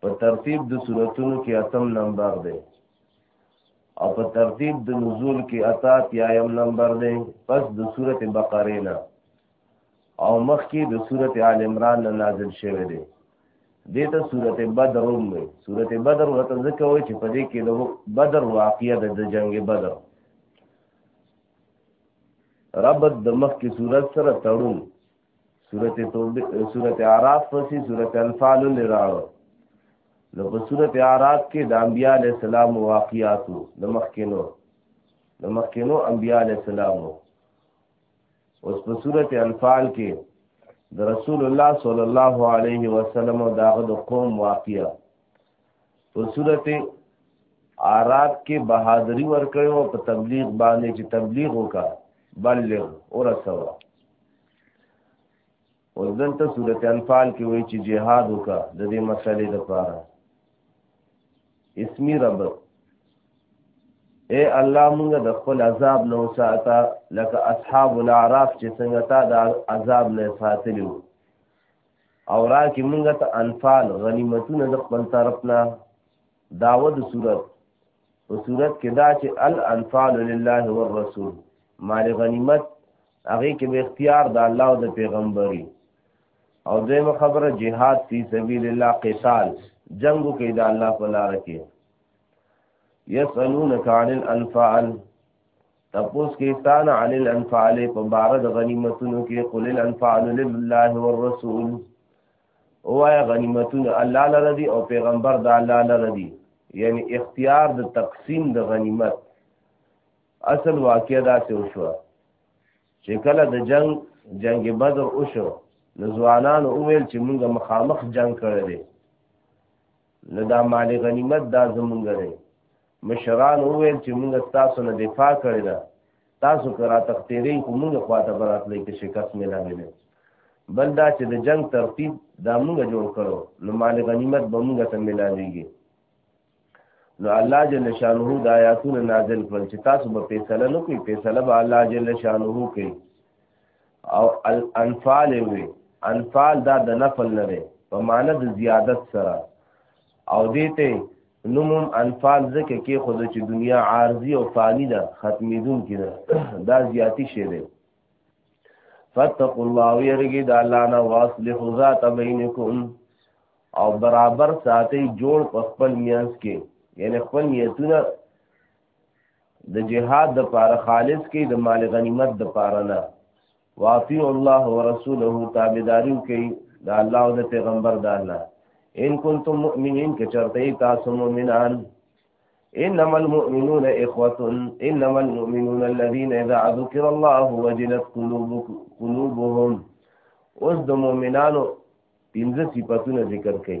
په ترتیب د سوراتونو کې اتم نمبر دی او په ترتیب د نزول کې اتا تیایم نمبر دی پس د سورته بقره نه او مخکې د سورته آل عمران نه نازل شوی دی دته سورته بدر هم وي سورته بدر ورته ځکه وي چې په دې کې د بدر واقعیا د جنگ بدر ربط د مخکې صورت سره تړون سورته توبه سورته اعراف پسې سورته انفال لراړو نو په سورته اعراف کې د انبیاء علی السلام واقعاتو د مخکینو د مخکینو انبیاء علی السلام اوس په سورته انفال کې د رسول الله صلی الله علیه وسلم او داغه د قوم واقعا په صورت عرب کې بهادری ورکړي او په تبلیغ باندې چې تبلیغ وکا بلغ اور سوا او دلته صورت انفال کې وایي چې جهاد وکا د دې مسلې لپاره اسمی ربط اے الله موږ د خپل عذاب نو ساته لکه اصحاب الاعراف چې څنګه تا د عذاب نه ساتلیو او را کې مونږ ته انفال غنیمتونه د خپل طرف نه داوه د صورت په صورت کې دا چې الانفال لله والرسول مال غنیمت هغه کې به اختیار د الله او د پیغمبري او دیمه خبره جهاد فی سبیل الله قتال جنگو کې د الله په لار کې یسالونک عن الانفال تپوس کې ستان عن الانفال په بار د غنیمتونو کې قل الانفال لله والرسول او یا غنیمتونه الله لره دي او پیغمبر د الله لره دي یعنی اختیار د تقسیم د غنیمت اصل واقع دا څه وشو چې کله د جنگ جنگ بدر وشو نو ځوانان وویل چې موږ مخامخ جنگ کړی دی نو دا مال غنیمت دا زمونږ دی مشران وویل چې موږ تاسو نه دفاع کړی ده تاسو که را تختیری خو موږ خواته براتلی کې شکست ملاوی نه بل دا چې د جنگ ترتیب دا موږ جوړ کړو نو مال غنیمت به موږ ته ملاویږي نو الله جل شانه د آیاتونو نازل کړل چې تاسو به فیصله نه کوئ فیصله به الله جل شانه کوي او الانفال وی انفال دا د نفل نه دی په معنی د زیادت سره او دې ته نومم انفال ځکه کې خود چې دنیا عارضی او فانی ده ختمیدون کې ده دا زیاتی شی دی فتقوا الله ويرګي د الله نه واصلح ذات بینکم او برابر ساتي جوړ په خپل میانس کې یعنی خپل نیتونه د جهاد د پاره خالص کې د مال غنیمت د پاره نه واطیع الله ورسوله تابعداري کوي د الله او د پیغمبر د الله ان کنتم مؤمنین که چرته تاسو مؤمنان انما المؤمنون اخوه انما المؤمنون الذين اذا ذكر الله وجلت قلوبهم اوس د مؤمنانو پنځه صفاتونه ذکر کړي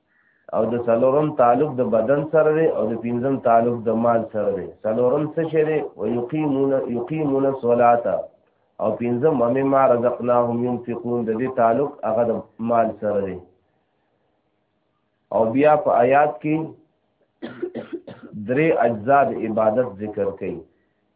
او د څلورم تعلق د بدن سره دی او د پنځم تعلق د مال سره دی څلورم څه شی دی و یقیمون یقیمون الصلاه او پنځم مما رزقناهم ينفقون د دې تعلق هغه د مال سره دی او بیا په آیات کې درې اجزا د عبادت ذکر کړي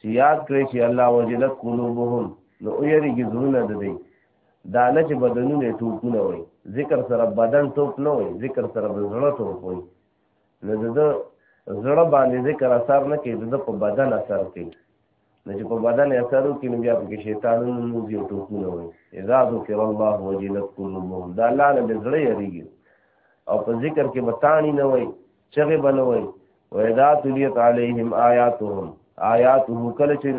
چې یاد کړی چې الله وجلت قلوبهم نو او یری کی زړونه د دی دا نه چې بدنونه ټوپونه وای ذکر سره بدن ټوپ نه وای ذکر سره زړه ټوپ وای نو د زړه باندې ذکر اثر نه کوي د په بدن اثر کوي نو چې په بدن اثر وکړي نو بیا پکې شیطانونه نوځي او ټوپونه وای اذا ذکر الله وجلت قلوبهم دا الله نه د زړه یریږي او په ذکر کې بتانی نه وای چغه بنوي و اذا تليت عليهم آياتهم آياته کله چې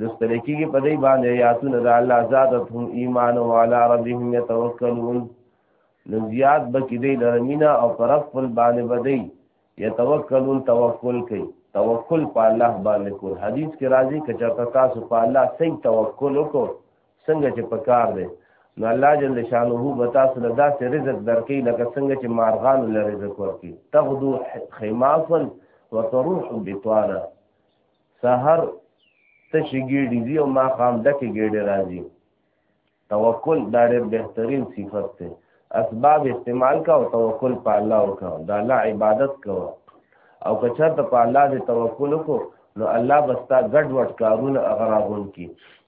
لستل کېږي په دې باندې آیاتونه د الله زادتهم ایمان او علی ربهم يتوکلون نو زیات بکی دی لرمینا او پرف پل باندې بدی یتوکلون توکل کوي توکل په الله باندې کول حدیث کې راځي کچا تاسو په الله صحیح توکل وکړو څنګه چې پکار دی نو الله جل شانه به تاسو له داسې رزق درکې لکه څنګه چې مارغان له رزق ورکې تغدو خماسا وتروح بطانا سحر تشي ګېډي دي او ما خام ډکه ګېډي راځي توکل دا ډېر بهترین صفت دی اسباب استعمال کا او توکل په الله وکاو دا الله عبادت کو او که چرته په الله دې توکل کو نو الله بستا ګډ وډ کارونه اغراغون کی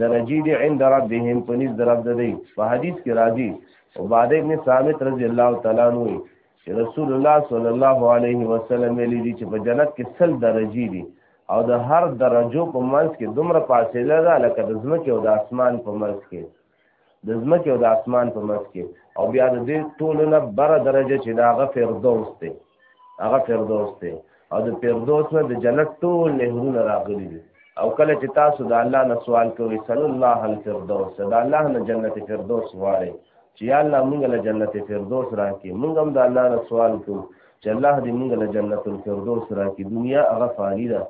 درجی دی عند ربهم پنځ درب دی په حدیث کې راځي او بعد ابن ثابت رضی الله تعالی عنہ چې رسول الله صلی الله علیه وسلم ویلي دي چې په جنت کې سل درجی دي او د هر درجو په منځ کې دومره فاصله ده لکه د ځمکې او د اسمان په منځ کې د ځمکې او د اسمان په منځ کې او بیا د دې ټولو نه بره درجه چې دا هغه فردوس دی هغه فردوس دی او د فردوس نه د جنت ټول نهرونه راغلي دي او کله چې تاسو د الله نه سوال کوئ صلی الله الفردوس د الله نه جنت فردوس غواړئ چې یا الله موږ له جنت فردوس راکې موږ هم د الله نه سوال کوو چې الله دې موږ له جنت الفردوس راکې دنیا هغه فانی ده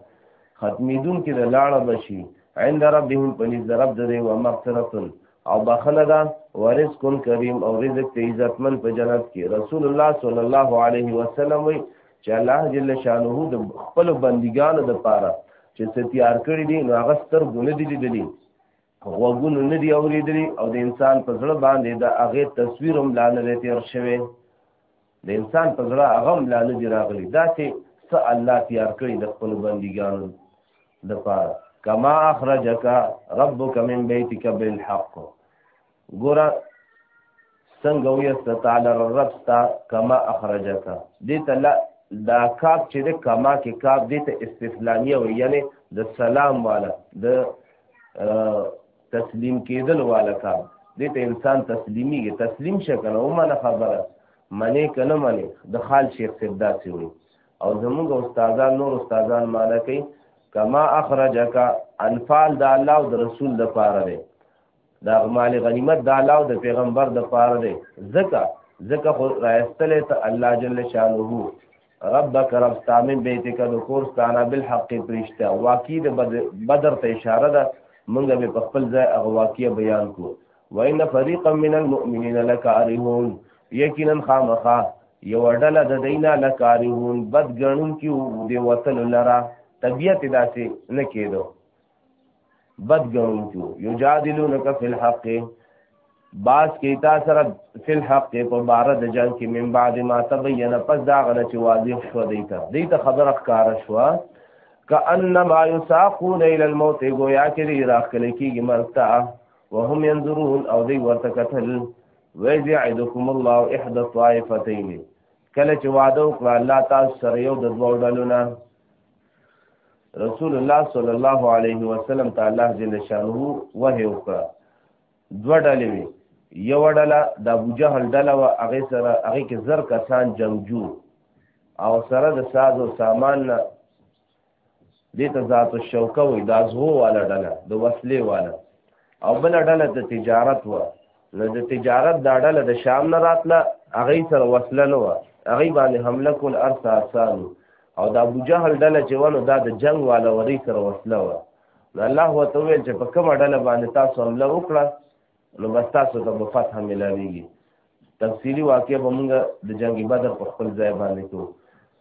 ختمیدون کې د لاړه بشي عند ربهم پنځ رب د دی و مغفرت او بخنه ده ورزق کریم او رزق ته عزتمن په جنت کې رسول الله صلی الله علیه وسلم وی چې الله جل شانه د خپل بندګانو د پاره چې ستیار کړی دي نو هغه ستر ګونه دي لیدلي غوګونه نه دی اوریدلی او د انسان په زړه باندې د هغه تصویر هم لاندې تیر شوی د انسان په زړه هغه هم لا نه دي راغلي داسې څه الله تیار کړي د خپلو بندګانو دپاره کما اخرجک ربک من بیتک بالحق ګوره څنګه ویسته تعالی رب ستا کما اخرجک دې ته دا کاب چې د کما کې کاب دې ته استفلامیه وي یعنی د سلام والا د تسلیم کېدل والا کار دې ته انسان تسلیمېږي تسلیم شه که نه ومنه خبره منې که نه منې د خال شیخ صاحب داسې وایي او زموږ استادان نور استادان معنی کوي کما اخرجک انفال د الله او د رسول لپاره دی دا مال غنیمت د الله او د پیغمبر د پاره دی زکه زکه خو راستلې ته الله جل شانه ربک رب ستامن بیتک د کور ستانه بالحق پرشتہ واقعي د بدر ته اشاره ده موږ به په خپل ځای هغه واقعي بیان کو وان فريقا من المؤمنين لكارهون یقینا خامخا یو ډله د دینا لکارهون بد غنون کی دی وتل لرا طبیعت داسې نه کېدو بد ګڼونکو یجادلونک فی الحق باس کې تا سره فی الحق په بار د جنگ کې من بعد ما تبین پس دا غنه چې واضح شو دیته دیته خبره ښکار شو کانما یساقون الی الموت گویا کې دی راخل کېږي مرتا وهم ينظرون او دی ورته قتل ویعدکم الله احد الطائفتین کله چې وعده وکړه الله تاسو سره یو د دوه ډلو نه رسول الله صلی الله علیه وسلم ته الله جل شانه وحی وکړه دوه ډلې وي یو ډله د ابو جهل ډله و هغه سره هغه کې زر کسان جنگجو او سره د ساز او سامان نه دې ته ذات الشوکه وي د ازغو والا ډله د وسلې والا او بل ډله د تجارت و نو د تجارت دا ډله د شام نه راتله هغه سره وسله نه و هغه باندې حمله کول ارسه آسان او د ابو جهل ډله چې ونه دا د جنگ والا وری سره وسله و نو الله وته ویل چې په کومه ډله باندې تاسو حمله وکړه نو بس تاسو ته به فتح ملاویږي تفصیلی واقع به موږ د جنگ بدر په خپل ځای باندې کوو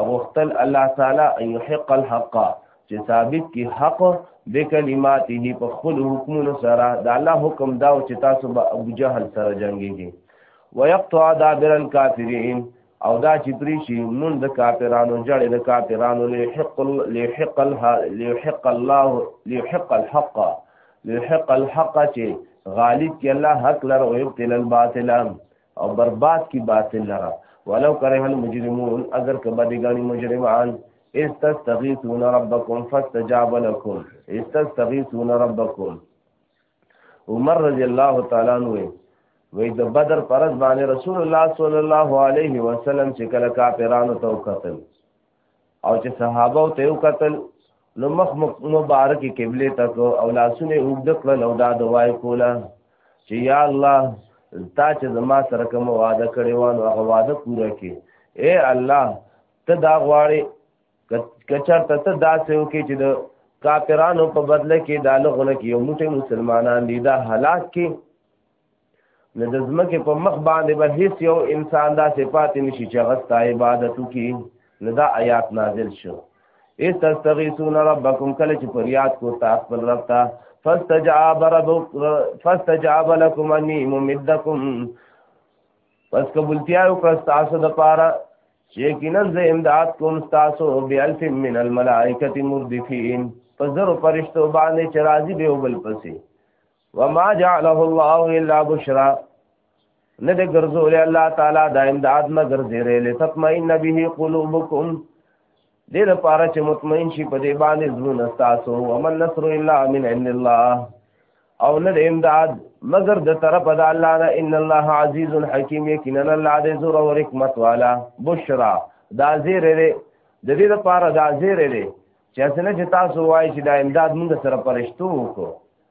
اغوختل الله تعالی ان يحق الحق چې ثابت کی حق د کلماته په خپل حکمونو سره د الله حکم دا او چې تاسو به ابو جهل سره جنگيږي ويقطع دابر الكافرين او دا چې پری شي مون د کافرانو جړې د کافرانو لحق لحق لحق الله لحق الحق لحق الحق چې غالب کې الله حق لره او ابتل الباطل او برباد کی باطل لرا ولو کرے حل مجرمون اگر کبا دیگانی مجرمان استستغیثون ربکم فاستجاب لکم استستغیثون ربکم عمر رضی اللہ تعالی عنہ وی د بدر پرز باندې رسول الله صلی الله علیه وسلم چې کله کافرانو ته وکتل او چې صحابه او ته وکتل نو مخ مبارک قبله ته کو او لاسونه وګد کړل او دا دعای کولا چې یا الله تا چې زما سره کوم وعده کړی و نو هغه وعده پوره کړي اے الله ته دا غواړي کچر ته ته داسې وکي چې د کافرانو په بدله کې دالغونه کې یو موټی مسلمانان دي دا هلاک کې نو د ځمکې په مخ باندې به هیڅ یو انسان دا صفات نشي چې غستا عبادت کی نو دا آیات نازل شو اس تستغیثون ربکم کله چې فریاد کو تاسو خپل رب ته فاستجاب رب فاستجاب لكم اني ممدكم پس قبولتیا او تاسو د پاره چې کینه زه امداد کوم تاسو به الف من الملائکه مردفین پس زرو فرشتو باندې چې راضي به وبل پسې وما جعله الله الا بشرا نه دې ګرځولې الله تعالی دا امداد مگر زیرې لتطمئن به قلوبکم دې لپاره چې مطمئن شي په دې باندې زړه تاسو ومن نصر الا من عند الله او نه دې امداد مگر د طرف د الله نه ان الله عزیز حکیم یقینا الله دې زور او حکمت والا بشرا دا زیرې د دې لپاره دا زیرې چې اسنه چې تاسو وایي چې دا امداد موږ سره پرشتو وکړو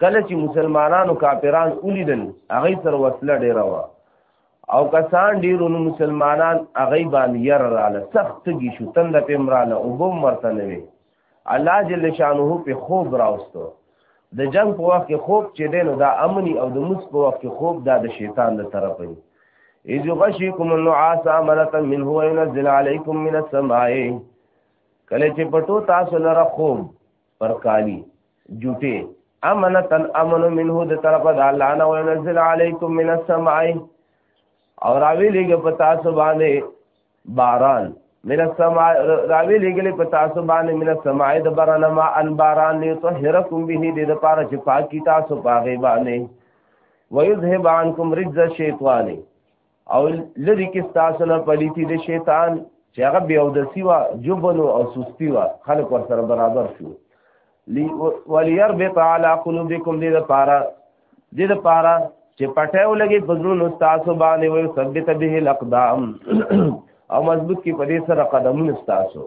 کله چې مسلمانانو کافران ولیدل هغه سره وسله ډیره و او کسان ډیرو نو مسلمانان هغه باندې ير رااله سخت گی شو تند په امراله او بم مرته نه وي الله جل شانه په خوب راوستو د جنگ په وخت کې خوب چې دین دا امني او د مس په وخت کې خوب دا د شیطان له طرفه وي اذ غشيكم النعاس امنه منه وينزل عليكم من السماء کله چې پټو تاسو لره خوب پر کالی جوټه امنتا امن منه د طرف د الله نه وينزل عليكم من السماء او راوی لګ په تاسو باندې باران من السماء راوی لګل په تاسو باندې من السماء د باران ما ان باران ليطهركم به د لپاره چې پاکي تاسو پاغه باندې ويذهب عنكم رجز الشيطان او لری کې تاسو نه پلیتی د شیطان چې هغه بیا د سیوا جبن او سستی وا خلک ور سره برابر شو وليربط على قلوبكم دې لپاره دې لپاره چې پټیو لګي فزرون استاد باندې وي ثبت به الاقدام او مضبوط کی په دې سره قدمونه استاسو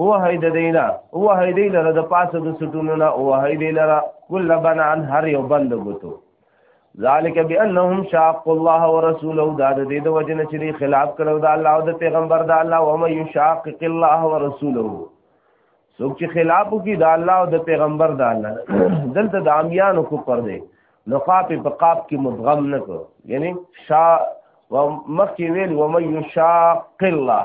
او هيد دینا او هيد لره د پاسه د سټونو نه او هيد لره کل بنا عن هر یو بند غوتو ذالک بانهم شاق الله ورسوله دا د دې د وجنه چې خلاف کړو دا الله او د پیغمبر دا الله او مې یشاقق الله ورسوله څوک چې خلاف کی دا الله او د پیغمبر دا الله دلته د امیانو کو پر دی نو قاپ په قاپ کې مدغم نه کو یعنی شا ومخکې ویل ومې یشاق الله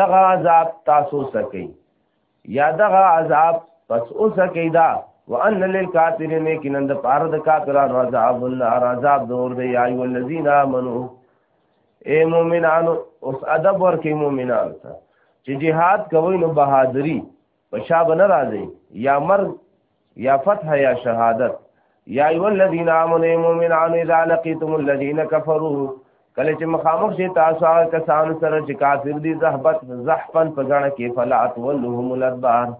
دغه عذاب تاسو سکی یا دغه عذاب پس او سکی دا وان للکافرین کینن د پاره د کافرانو عذاب النار عذاب دور دی یا ایو الذین آمنو اے مومنانو اوس ادب ورکی مومنانو ته چې jihad کوي نو بهادری پشا بن راځي یا مرګ یا فتح یا شهادت یا ایو الذین آمنوا مؤمنان اذا لقیتم الذین کفروا کله چې مخامخ شي تاسو هغه کسان سره چې کافر دي زهبت زحفن په ځان کې فلا تولهم الادبار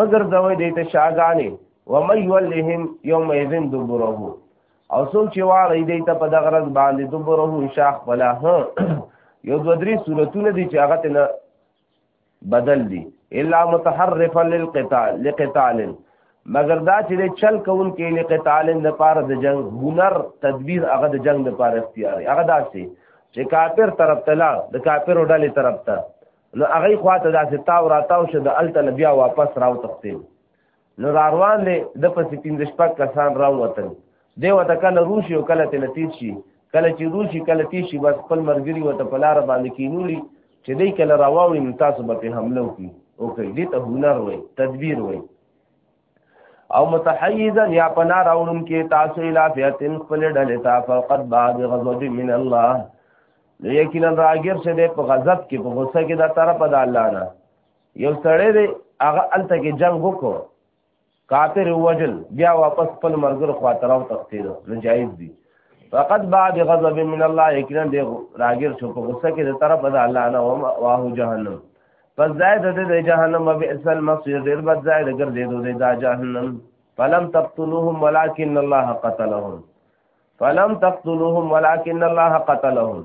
مگر دوی دې ته شاګانی و مې ولهم یوم اذن دبره او څوک چې واړی دې ته په دغه ورځ باندې دبره شاخ بلا یو دوه درې صورتونه دي چې هغه ته بدل دي الا متحرفا للقتال لقتال مگر دا چې چل کون کې لقتال د پاره د جنگ هنر تدبیر هغه د جنگ د پاره اختیار هغه داسې چې کافر طرف ته لا د کافر ډلې طرف ته نو هغه خواته داسې تاو راتاو شه د الته بیا واپس راو تختیم نو روان دی د پسې پنځه شپږ کسان راووتل دی ورته کله روشي او کله تېنه تېز شي کله چې روشي کله تېز شي بس خپل ملګري ورته په لاره باندې کینولي چې دی کله راواوړي نو تاسو به پې حمله وکړي اوکړي دې ته هنر وایي تدبیر وایي او متحیزا یا پنا راوړم کې تاسو الا فیتن خپل ډلې تا فقط بعد غضب من الله یقینا راګر شه دې په غضب کې په غصه کې دا طرف د الله نه یو سړی دی هغه الته کې جنگ وکړو کافر وجل بیا واپس خپل مرګر خاطر او تختیر نو جایز دي فقط بعد غضب من الله یقینا دی راګر شو په غصه کې د طرف د الله نه او واه جهنم پس زائد د جهنم او بئس المصير ډیر بد زائد ګرځیدو د جهنم فلم تقتلوهم ولكن الله قتلهم فلم تقتلوهم ولكن الله قتلهم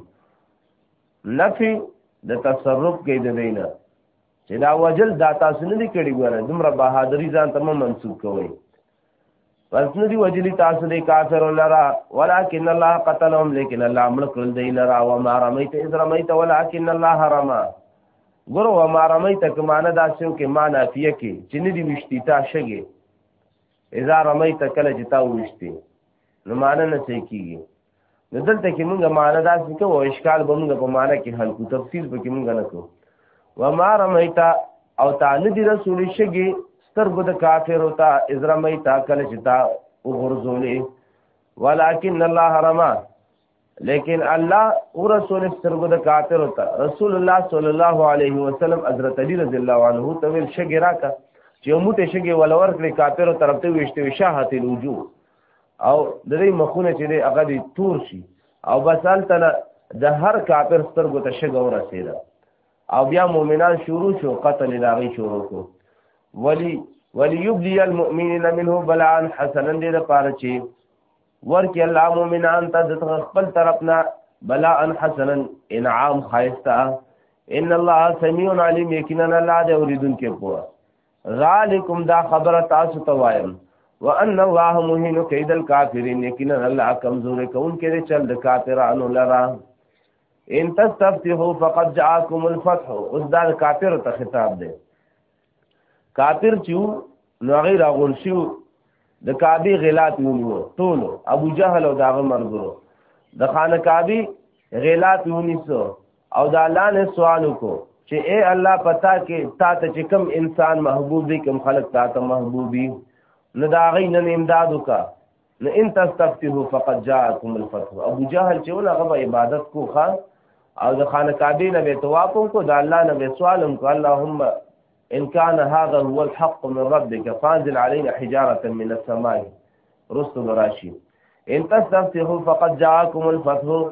نفي د تصرف کې د دینه چې دا وجل دا تاسو نه دي کړی ګوره دومره بهادری ځان ته منسوب کوي پس نه دی وجلی تاسو دی کافر لرا ولکن الله قتلهم لیکن الله ملک کړل دی لرا و ما رمیت اذ رمیت ولکن الله رما ګورو و ما رمیت کمانه دا سیو کې ما نافیه کې چې نه دی وشتی تا شګي اذا رمیت کله چې تا وشتی نو معنی نه څه کیږي د دلته کې موږ معنا داسې کوو او اشکال به موږ په معنا کې حل کو تفصیل به کې موږ نه کوو و ما رمیتا او تا نه دی رسول شګي سترګو د کافر او تا از رمیتا کله چې تا وګرځولې ولکن الله رما لیکن الله او رسول سترګو د کافر او تا رسول الله صلی الله علیه وسلم حضرت علی رضی الله عنه ته ویل شګي راکا چې موته شګي ولور کړی کافر طرف ته وشته وشاهت الوجوه او د دې مخونه چې دی هغه دی تور شي او بس هلته نه د هر کافر سترګو ته شګه ورسېده او بیا مؤمنان شروع شو قتل یې د هغې شروع کړو ولي وليبلي المؤمنين منه بلاء حسنا دې لپاره چې ورکه الله مؤمنان ته د خپل طرفنا بلاء حسنا انعام خایسته ان الله سميع عليم یقینا الله دې اوریدونکو پوهه ذالکم دا خبره تاسو ته وایم وان الله مهین کید الکافرین یقینا الله کمزور کون کې چل د کافرانو لرا ان تستفتحوا فقد جاءكم الفتح اوس دا کافر ته خطاب دی کافر چې نو غیر اغون شو د کعبه غلات ونیو ټول ابو جهل او داغه مرګرو د خانه کعبه غلات ونیسو او دا الله نه سوال کو چې اے الله پتا کې تا ته چې کم انسان محبوب دي کم خلق تا ته محبوبي نه دا غي نه امداد وکا نه ان تستفتح فقد جاءكم الفتح ابو جهل چې ولا غو عبادت کو خان او د خان کعبه نه به توافم کو دا الله نه به سوالم کو اللهم ان كان هذا هو الحق من ربك فانزل علينا حجاره من السماء رسل راشي ان تستفتحوا فقد جاءكم الفتح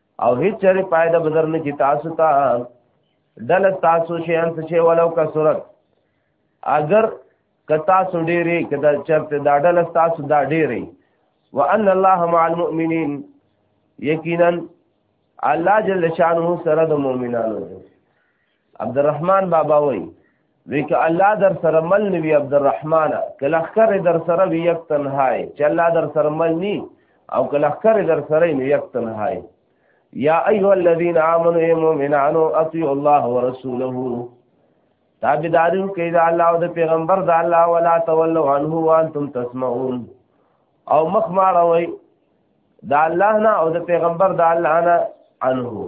او هیڅ چره پایده بدر نه کی تاسو ته دل تاسو شي انس شي ولو کا صورت اگر کتا سو ډیری کدا چرته دا دل تاسو دا ډیری وان الله مع المؤمنین یقینا الله جل شانه سره د مؤمنانو عبدالرحمن بابا وای وی که الله در سره مل نوی عبدالرحمن که لخر در سره وی یک تنهای چې الله در سره مل نی او که لخر در سره نو یک تنهای یا ایها الذین آمنوا ای مؤمنانو اطیعوا الله ورسوله تابعدارین کې دا الله او د پیغمبر دا الله ولا تولوا عنه وانتم تسمعون او مخ ماړوي دا الله نه او د پیغمبر دا الله نه عنه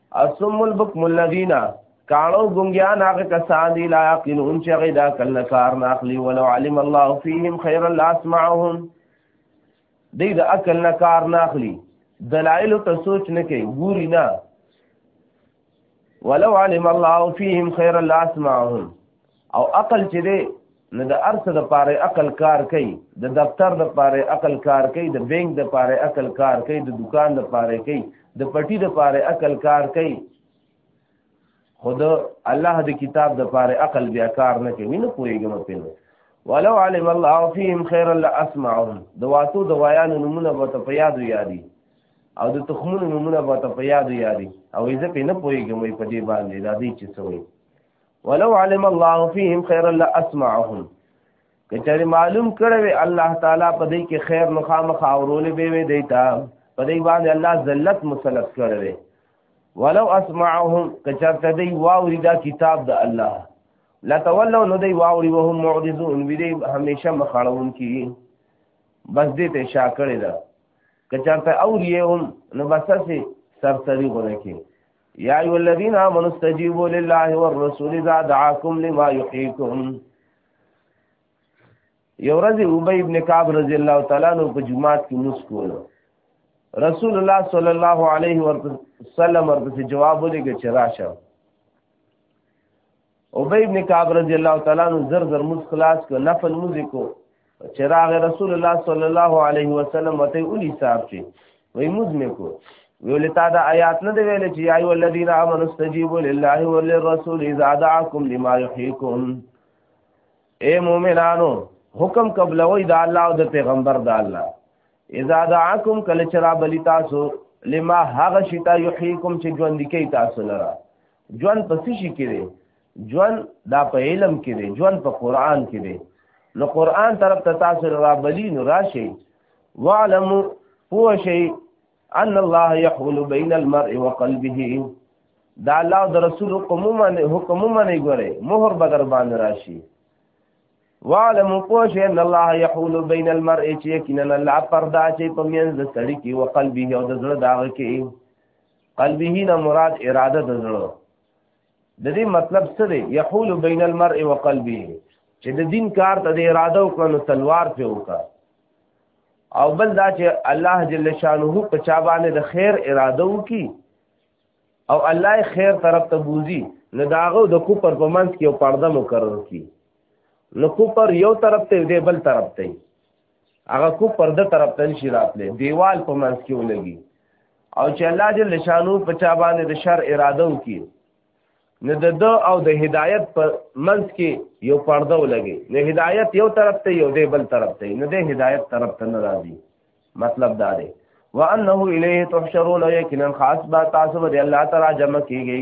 اسم البکم الذین کانو ګنګیان هغه کسان دی لا یقلون چې هغه دا کله کار نه اخلي ولو علم الله فیهم خیرا لاسمعهم دی دا عقل نه کار نه اخلي دلایل ته سوچ نه کوي ګوري نه ولو علم الله فیهم خیرا لاسمعهم او عقل چې دی نو د ارث د پاره عقل کار کوي د دفتر د پاره عقل کار کوي د بینک د پاره عقل کار کوي د دکان د پاره کوي د پټي د پاره عقل کار کوي خود الله د کتاب د پاره عقل بیا کار نه کوي نه پوهیږم په نو ولو علم الله فيهم خيرا لاسمعهم دواتو دوایان نمونه به ته په یاد یادي او د تخمونو نمونه به ته په یاد یادي او یې ځکه نه پوهیږم په دې باندې دا دې چې څه وایي ولو علم الله فيهم خيرا لاسمعهم کچری معلوم کړه وی الله تعالی په دې کې خیر نو خامخ اورول به وی دیتا په دې باندې الله ذلت مسلط کړه وی ولو اسمعهم کچرته دی واوري دا کتاب د الله لا تولوا نو دی واوري وهم معجزون وی دی همیشه مخاړون کی بس دې ته شا کړی دا کچرته اوري هم نو بس سي سرسری غره کی یا ایو الذین آمنوا استجیبوا لله والرسول اذا دعاکم لما یحییکم یو ورځ ابی ابن کعب رضی الله تعالی عنہ په جمعات کې مسکول رسول الله صلی الله علیه وسلم ورته جواب ولګی چې راشه ابی ابن کعب رضی الله تعالی عنہ زر زر مز خلاص کو نفل مز کو چراغ رسول الله صلی الله علیه وسلم وته اولی صاحب چی وی مز می کو ویل تا دا آیات نه دی ویل چې یا ایو الذین آمنوا استجیبوا لله وللرسول اذا دعاکم لما یحییکم اے مومنانو حکم قبل وای دا الله او د پیغمبر دا الله اذا دعاکم کله چرا بلی تاسو لما هغه شتا یحییکم چې ژوند کی تاسو لرا ژوند په څه شي کې دی ژوند دا په علم کې دی ژوند په قران کې دی نو قران طرف ته تاسو را بلی نو راشي وعلم هو شي ان الله يحول بين المرء وقلبه دا الله د رسول حکم باندې حکم باندې ګوره مہر بدر باندې راشي وعلم پوش ان الله يحول بين المرء چې کینن الله پردا چې په مینځ سړی کې او قلبه او د زړه داغه کې قلبه نه مراد اراده د زړه د دې مطلب څه دی یحول بین المرء وقلبه چې د دین کار ته د اراده او کړو تلوار په وکا او بل دا چې الله جل شانه په چا باندې د خیر اراده وکي او الله خیر طرف ته بوزي نه داغه د کوپر په منځ کې یو پرده مقرر کی نو کوپر یو طرف ته دی بل طرف ته هغه کو پرده طرف ته نشي راتلی دیوال په منځ کې ولګي او چې الله جل شانو په چا باندې د شر اراده وکړي نو د ده او د هدایت په منځ کې یو پرده ولګي نو هدایت یو طرف ته یو دی بل طرف ته نو د هدایت طرف ته نه راځي مطلب دا دی وانه الیه تحشرون یقینا خاص با تاسو به الله تعالی جمع کیږي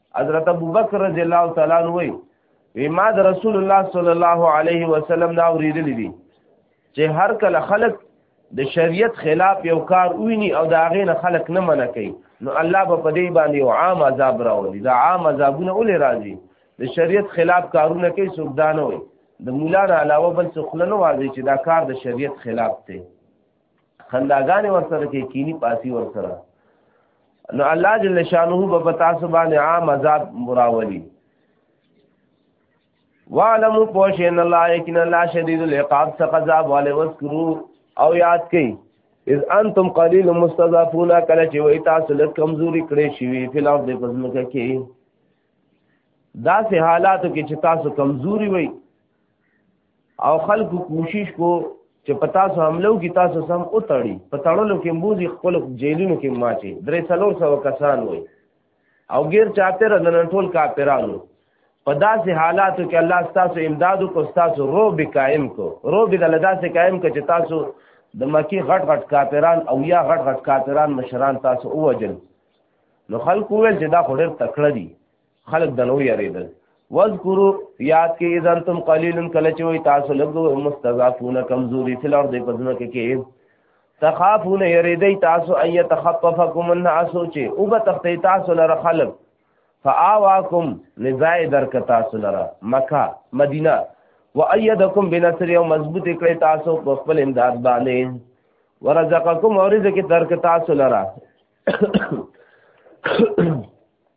حضرت ابوبکر رضی الله تعالی عنہ وی وی ما د رسول الله صلی الله علیه وسلم دا اوریدلې دي چې هر کله خلق د شریعت خلاف یو کار ویني او دا غې نه خلق نه منع کوي نو الله به په دې باندې یو عام عذاب راولي دا عام عذابونه ولې راځي د شریعت خلاف کارونه کوي څوک دا نه وي د مولا نه علاوه بل څه خلنو واځي چې دا کار د شریعت خلاف دی خنداګانې ورسره کې کینی پاسی ورسره نو الله جل شانه په پتا سبحانه عام عذاب مراولي وعلم پوش ان الله یقین الله شدید العقاب سقذا والے وذکروا او یاد کئ اذ انتم قلیل مستضعفون کله چې وای تاسو لږ کمزوري کړې شي په لار د پزمکه کې دا سه حالاتو کې چې تاسو کمزوري وای او خلکو کوشش کو چې په تاسو حملو کې تاسو سم او تړي په تړلو کې مبوزي خپل جیلونو کې ماچي درې څلور سو کسان وي او غیر چاته رنن ټول کاپیرانو په داسې حالاتو کې الله ستاسو امدادو کو ستاسو رو به قائم کو رو به د لداسې قائم کو چې تاسو د مکی غټ غټ کاپیران او یا غټ غټ کاپیران مشران تاسو اوجل نو خلکو ویل چې دا خو ډېر تکړه دي خلق دنو یریدل واذکروا یاد کې اذا انتم قلیل کله چې وي تاسو لږ مستضعفون کمزوري فل ارض په ځمه کې کې تخافون یریدای تاسو اي تخففکم الناس چې او به تختی تاسو لره خلق فآواکم نزای درک تاسو لره مکه مدینه وایدکم بنصر او مضبوط کړی تاسو په خپل امداد باندې ورزقکم او رزق درک تاسو لره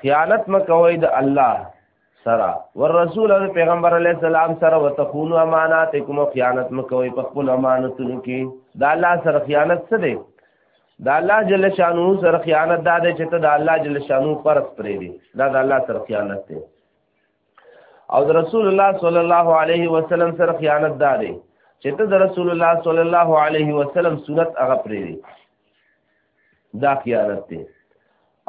خیانت مکوئ د الله سره والرسول پیغمبر علی السلام سره وتخونوا اماناتکم خیانت مکوئ په خپل امانتونو کې د الله سره خیانت څه دی د الله جل شانو سره خیانت دا دی چې ته د الله جل شانو پرس پرې دی دا د الله سره خیانت دی او د رسول الله صلی الله علیه وسلم سره خیانت دا دی چې ته د رسول الله صلی الله علیه وسلم سنت هغه پرې دی دا خیانت دی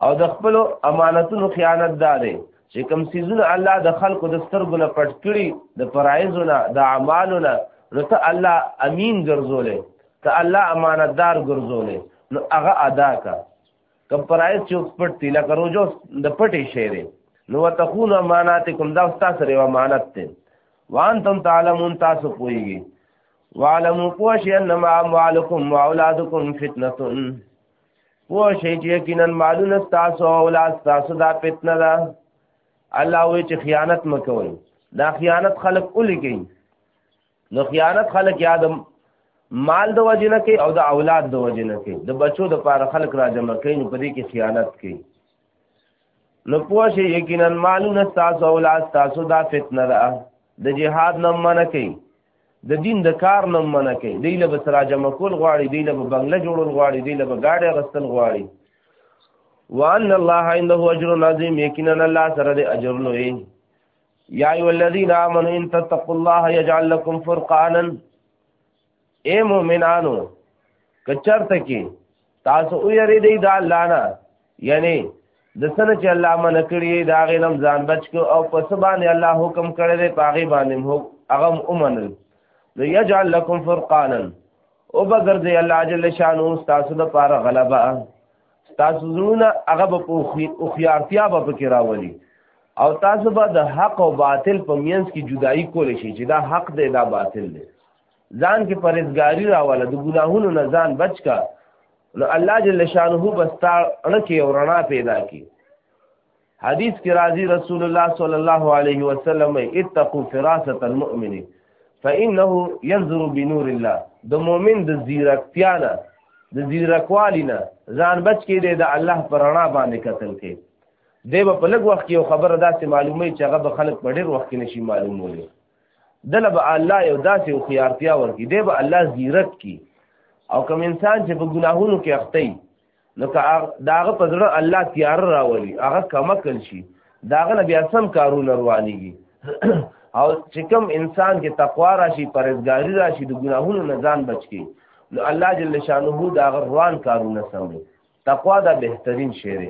او د خپل امانتونو خیانت دا دی چې کوم سيزونه الله د خلکو د سترګو نه پټ کړي د فرایزونه د اعمالونه نو ته الله امین ګرځولې ته الله امانتدار ګرځولې نو هغه ادا کا کوم فرایز چې پټ دي لکه روزو د پټې شی دی نو وتخون اماناتکم دا تاسو ری امانت ته وان تم تعلمون تاسو پويږي وعلموا پوشی انما اموالکم واولادکم فتنتن پوشی چې یقینا مالونه تاسو او اولاد تاسو دا فتنه ده الله وی چې خیانت مکوئ دا خیانت خلق اولی کوي نو خیانت خلق یاد مال د وجنه کوي او د اولاد د وجنه کوي د بچو د پاره خلق را جمع کوي نو په دې کې خیانت کوي نو پوښي یقینا مالونه تاسو اولاد تاسو دا فتنه ده د جهاد نه منع کوي د دین د کار نه منع کوي دی له بس راجمه کول غواړي دی له بنگله جوړول غواړي دی له گاډي غستل غواړي وان الله عنده اجر عظیم یقینا الله سره د اجر لوی یا ای الذین آمنوا ان تتقوا الله یجعل لكم فرقانا اے مومنانو کچرته کې تاسو او یری دی دا الله نه یعنی د سن چې الله من کړی دا غي نم ځان بچ کو او په سبحان الله حکم کړی دی پاغي باندې هو هغه اومن نو یجعل لكم فرقانا او بغیر دی الله جل شانو تاسو د پاره غلبا تاسو زونه هغه په او خيارتیا به پکې راولي او تاسو به د حق او باطل په مینس کې جدائی کول شي چې دا حق دی دا باطل دی ځان کې پرېزګاری راواله د ګناهونو نه ځان بچ کا نو الله جل شانه بستا اړکه او رڼا پیدا کی حدیث کې راځي رسول الله صلی الله علیه وسلم اتقوا فراسه المؤمن فانه ينظر بنور الله د مؤمن د زیرکتیا نه د زیرکوالی نه ځان بچ کې د الله پر رڼا باندې قتل کې دی په لږ وخت کې خبره داسې معلومه چې هغه به خلک په ډېر وخت کې نشي معلومولې دله به الله یو داسې او خيارتیا ورکي دی به الله زیرت کی او کوم انسان چې په ګناهونو کې اخته وي نو که داغه په زړه الله تیار راولي هغه کمکل شي داغه نه بیا سم کارونه روانيږي او چې کوم انسان کې تقوا راشي پرهیزګاری راشي د ګناهونو نه ځان بچ کی نو الله جل شانه داغه روان کارونه سموي تقوا دا بهترین شی دی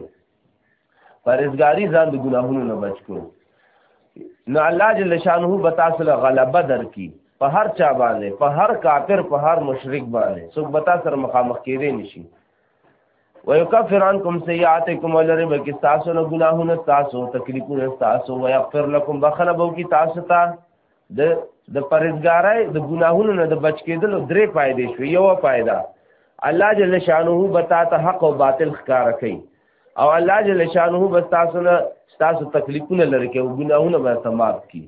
پرېزګاری ځان د ګناهونو نه بچ کړو نو الله جل شانه به تاسو له غلبه درکې په هر چا باندې په هر کافر په هر مشرک باندې څوک به تاسو سره مخامخ کېدې نشي ويكفر عنكم سيئاتكم ولرب کی تاسو نه ګناهونه تاسو تکلیفونه تاسو ويغفر لكم بخنه بو کی تاسو ته د د پرېزګارۍ د ګناهونو نه د بچ کېدلو درې فائدې شوې یو فائدہ الله جل شانه به تا ته حق او باطل ښکار کوي او الله جل شانه به تاسو نه تاسو تکلیفونه لري کې او ګناهونه به سماعت کی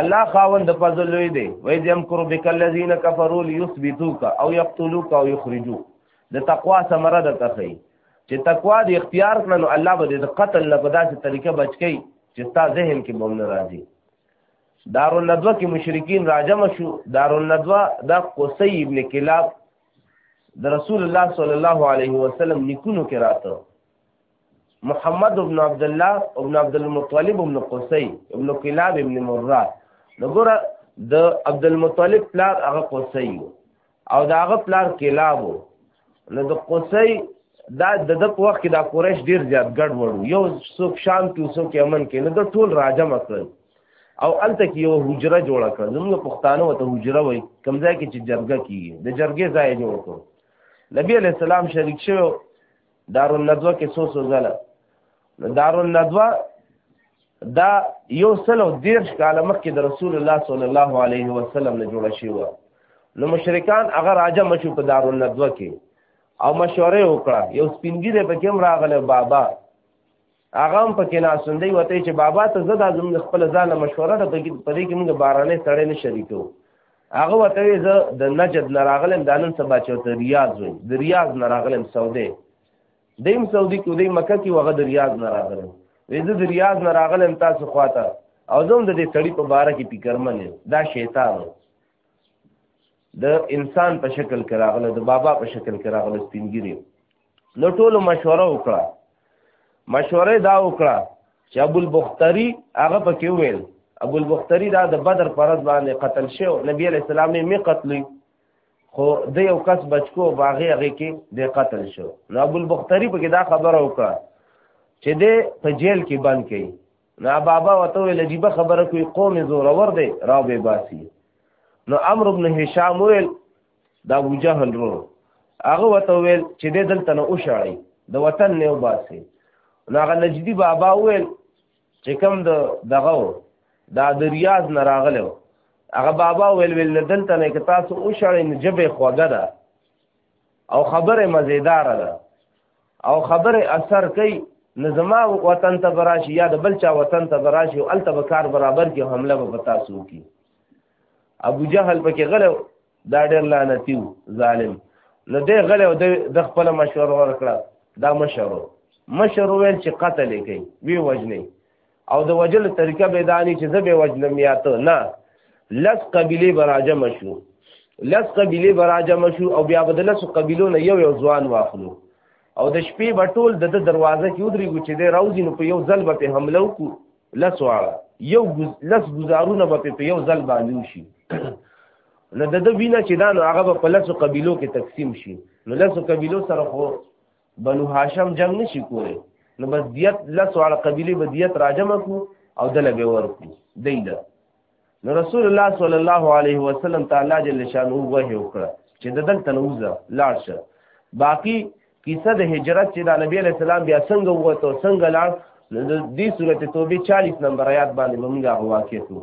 الله خاوند فضل لوی دی وای دې هم کور بک الذین کفروا ليثبتوک او یقتلوک او یخرجوک د تقوا ثمره ده تخی چې تقوا د اختیار کړل الله به د قتل نه په داسې طریقه بچ کی چې ستا ذهن کې بوم نه راځي دار الندوه کې مشرکین راجم شو دار الندوه دا قصی ابن کلاب د رسول الله صلی الله علیه وسلم نکونو کې راته محمد ابن عبد الله ابن عبد المطلب ابن قصی ابن کلاب ابن مره نګوره د عبد المطلب پلار هغه قصی او دا هغه پلار کلاب نو د قصي دا د د په وخت کې دا قریش ډیر زیات ګډ وړو یو څوک شام کې څوک یمن کې نو د ټول راجم کړل او الته کې یو حجره جوړ کړ زموږ پښتانه وته حجره وای کمزای کې چې جرګه کیږي د جرګې ځای جوړ کړ نبی علی السلام شریک شو دارالندوه کې څو څو ځله نو دارالندوه دا یو سل او دیرش کاله مخکې د رسول الله صلی الله علیه وسلم نه جوړه شوې وه نو مشرکان هغه راجمع شو په دارالندوه کې او مشوره وکړه یو سپینګیری پکې هم راغلی بابا هغه هم پکې ناسون دی وته چې بابا ته زه دا زموږ خپل ځان مشوره ده پکې په دې کې موږ بارانې سړې نه شریکو هغه وته زه د نجد نه راغلم د نن سبا چې ته ریاض وې د ریاض نه راغلم سعودي دیم سعودي کې دیم مکه کې وغه د ریاض نه راغلم وې زه د ریاض نه راغلم تاسو خواته او زه هم د دې سړی په باره کې فکرمن یم دا شیطان د انسان په شکل کې راغله د بابا په شکل کې راغله سپینګری نو ټولو مشوره وکړه مشوره دا وکړه چې ابو البختری هغه پکې ویل ابو البختری دا د بدر پرد باندې قتل شو نبی علیہ السلام یې می قتلوي خو د یو کس بچکو باغې هغه کې د قتل شو نو ابو البختری پکې دا خبره وکړه چې د په جیل کې بند کړي نو بابا وته ویل عجیب خبره کوي قوم زورور دی راو به باسي نو امر ابن هشام ویل دا ابو جهل رو هغه وته ویل چې دې دلته نه وشړی د وطن نه وباسي نو هغه نجدي بابا ویل چې کوم د دغه دا د ریاض نه راغلی هغه بابا ویل ویل نه دلته نه که تاسو وشړی نو جبې خوږه ده او خبره مزیدار ده او خبره اثر کوي نو زما وطن ته براشي یا د بل چا وطن ته براشي او الته به کار برابر کې حمله به پتا سو کی ابو جهل پکې غلو دا ډېر لعنتی و ظالم نو دې غلو د خپل مشوره ورکړه دا مشوره مشوره ویل چې قتل کوي وی وجنه او د وجل طریقه به دانی چې زه به وجلم یا ته نه لس قبیله براجه مشو لس قبیله براجه مشو او بیا به د لس قبیلو نه یو یو ځوان واخلو او د شپې به ټول د دروازه کې ودرېږو چې د روزي نو په یو ځل به په حمله وکړو لس واړه یو لس گزارونه به په یو ځل باندې وشي نو د د وینه چې دا نو هغه په لسو قبیلو کې تقسیم شي نو لسو قبیلو سره خو بنو هاشم جنگ نشي کولی نو بس دیت لس واړه قبیلې به دیت راجم کو او دله به ورکو دی ده نو رسول الله صلی الله علیه وسلم تعالی جل شانو وه وکړه چې د دلته نوزه لاړ شه باقی کیسه د هجرت چې د نبی علی السلام بیا څنګه وته څنګه لاړ د دې سورته توبه 40 نمبر آیات باندې موږ واقع کوو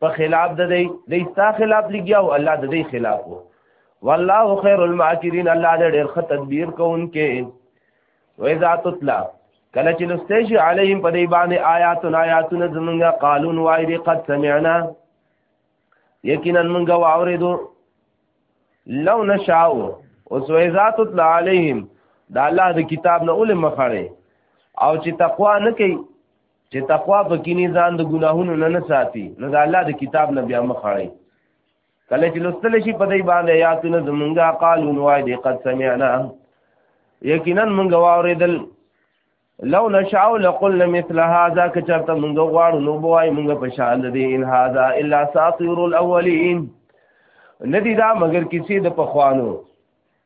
په خلاف د دې د استا خلاف لګیا او الله د دې خلاف وو والله خير الماکرین الله دې ډېر ښه تدبیر کوونکې و اذا تطلع کله چې لسته شي عليهم په دې باندې آیاتنا آیاتنا زمونږه قالون وای دې قد سمعنا یقینا مونږه واوریدو لو نشاء او سو اذا تطلع عليهم دا الله د کتاب نه اول مخړې او چې تقوا نه کوي چې تقوا په کې نه ځان د ګناهونو نه نه ساتي نو د الله د کتاب نه بیا مخاړي کله چې لوستل شي په دې باندې آیاتونه زمونږه قالون وای دې قد سمعنا یقینا مونږ واوریدل لو نشاء لقلنا مثل هذا کچرته مونږ غواړو نو بوای مونږ په شان دې ان هذا الا ساطير الاولين ندی دا مگر کسی د پخوانو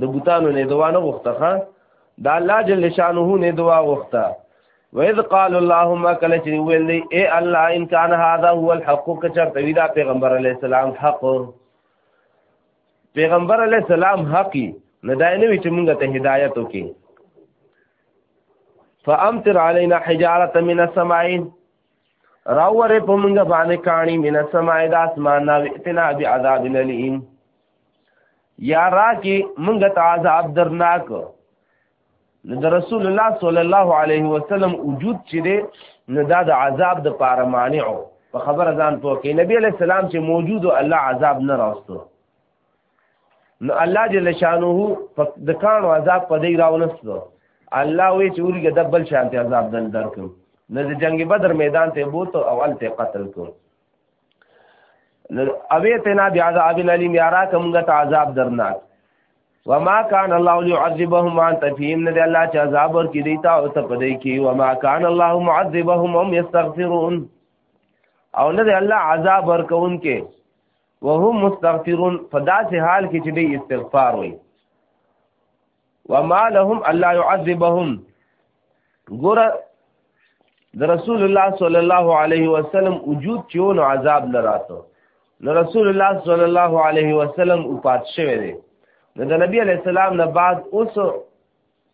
د بوتانو نه دوا نه غوښته ها دا الله جل شانه نه دوا غوښته وَإِذْ قَالُوا اللَّهُمَّ كَلَّ شَيْءٍ وَلِي اے الله ان کان هذا هو الحق کچر تویدا پیغمبر علی السلام حق پیغمبر علی السلام حقی نه دای نه چې مونږ ته هدایت وکي فامطر علينا حجاره من السماء راوره په مونږ باندې کانی من السماء د اسمان نه اتنا بعذاب الیم یا را کی مونږ ته عذاب درناک نو د رسول الله صلی الله علیه وسلم وجود چې دی نو دا د عذاب د پاره مانعو په خبره ځان پوه کې نبی علیہ السلام چې موجود الله عذاب نه راوستو نو الله جل شانه د کانو عذاب په دی راونستو الله وی چې ورګه د بل شانته عذاب دل درکو نو د جنگ بدر میدان ته بوت او ال ته قتل کو اوی ته نه بیا عذاب الیم یارا کومګه ته عذاب درناک وما كان الله ليعذبهم وانت فيهم ندي الله چې عذاب ور کې دیتا او ته پدې کې وما كان الله معذبهم هم يستغفرون او ندي الله عذاب ور کوونکې وهم مستغفرون فداسې حال کې چې دوی استغفار وي وما لهم الله يعذبهم ګور د رسول الله صلی الله علیه وسلم وجود چې نو عذاب نه راته نو رسول الله صلی الله علیه وسلم او پات شوی دی نو د نبی علی السلام نه بعد اوس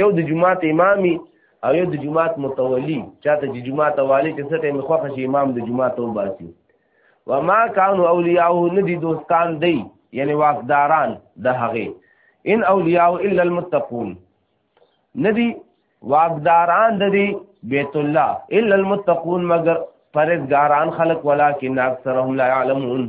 یو د جماعت امامي او یو د جماعت متولی چاته چې جماعت والی چې څه ټیم خوښه شي امام د جماعت وباسي وما كانوا اولیاءه ندی دوستان دی یعنی واقداران د هغه ان اولیاء الا المتقون ندی واقداران د دی بیت الله الا المتقون مگر پرهیزګاران خلق ولکن اکثرهم لا يعلمون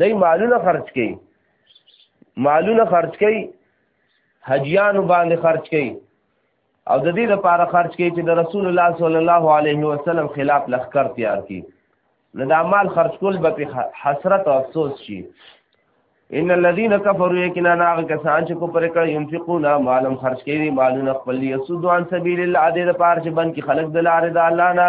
دای مالونه خرج کوي مالونه خرج کوي حجیانو باندې خرج کوي او د دې لپاره خرج کوي چې د رسول الله صلی الله علیه وسلم خلاف لخر تیار کړي نو دا مال خرج کول به په حسرت او افسوس شي ان الذين كفروا يكنا ناغ کسان چې کو پر کړه ينفقون مالم خرج کوي مالونه خپل يسدو عن سبيل الله دې لپاره چې بن کې خلق د لارې د الله نه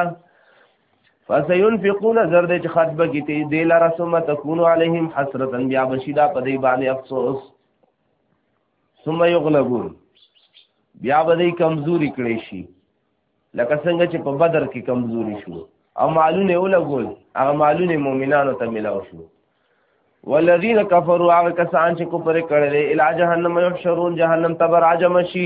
فسينفقون زرد چې خرج بکی تی دی لرا ثم تكون عليهم حسرتا بیا بشیدا په دی باندې افسوس ثم يغلبون بیا به دی کمزوري کړی شي لکه څنګه چې په بدر کې کمزوري شو او معلونه ولګول هغه معلونه مؤمنانو ته ملاو شو والذین کفروا هغه کسان چې کوپر کړل الی جهنم یحشرون جهنم تبر عجم شي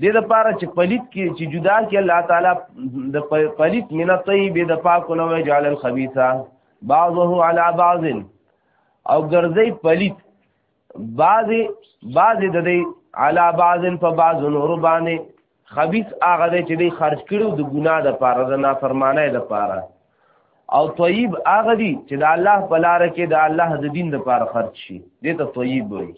دې د پاره چې پلیت کې چې جدا کې الله تعالی د پلیت من طیب د پاکو نو جعل الخبيثه بعضه على بعض او ګرځي پلیت بعضي بعضي د دې على بعض په بعض نور باندې خبيث هغه دې چې دې خرج کړو د ګناه د پاره د نافرمانه د پاره او طیب هغه دي چې د الله په لار کې د الله د دین د پاره خرج شي دې ته طیب وایي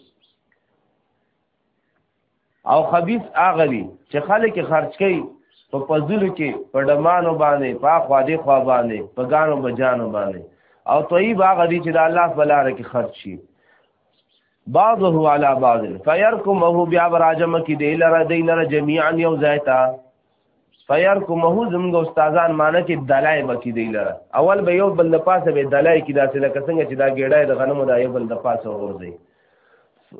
او خبيث هغه دي چې خلک خرج کوي په پزلو کې په ډمانو باندې په خوا دې خوا باندې په ګانو بجانو باندې او طيب هغه دي چې د الله په لار کې خرج شي بعضه على بعض فيركمه بیا براجم کې دی لره دی لره جميعا یو ځای ته فیر کومه زموږ استادان معنی کې دلای بکی دی لره اول به یو بل د پاسه به دلای کې داسې لکه څنګه چې دا ګېډای د غنمو دا یو بل د پاسه ورځي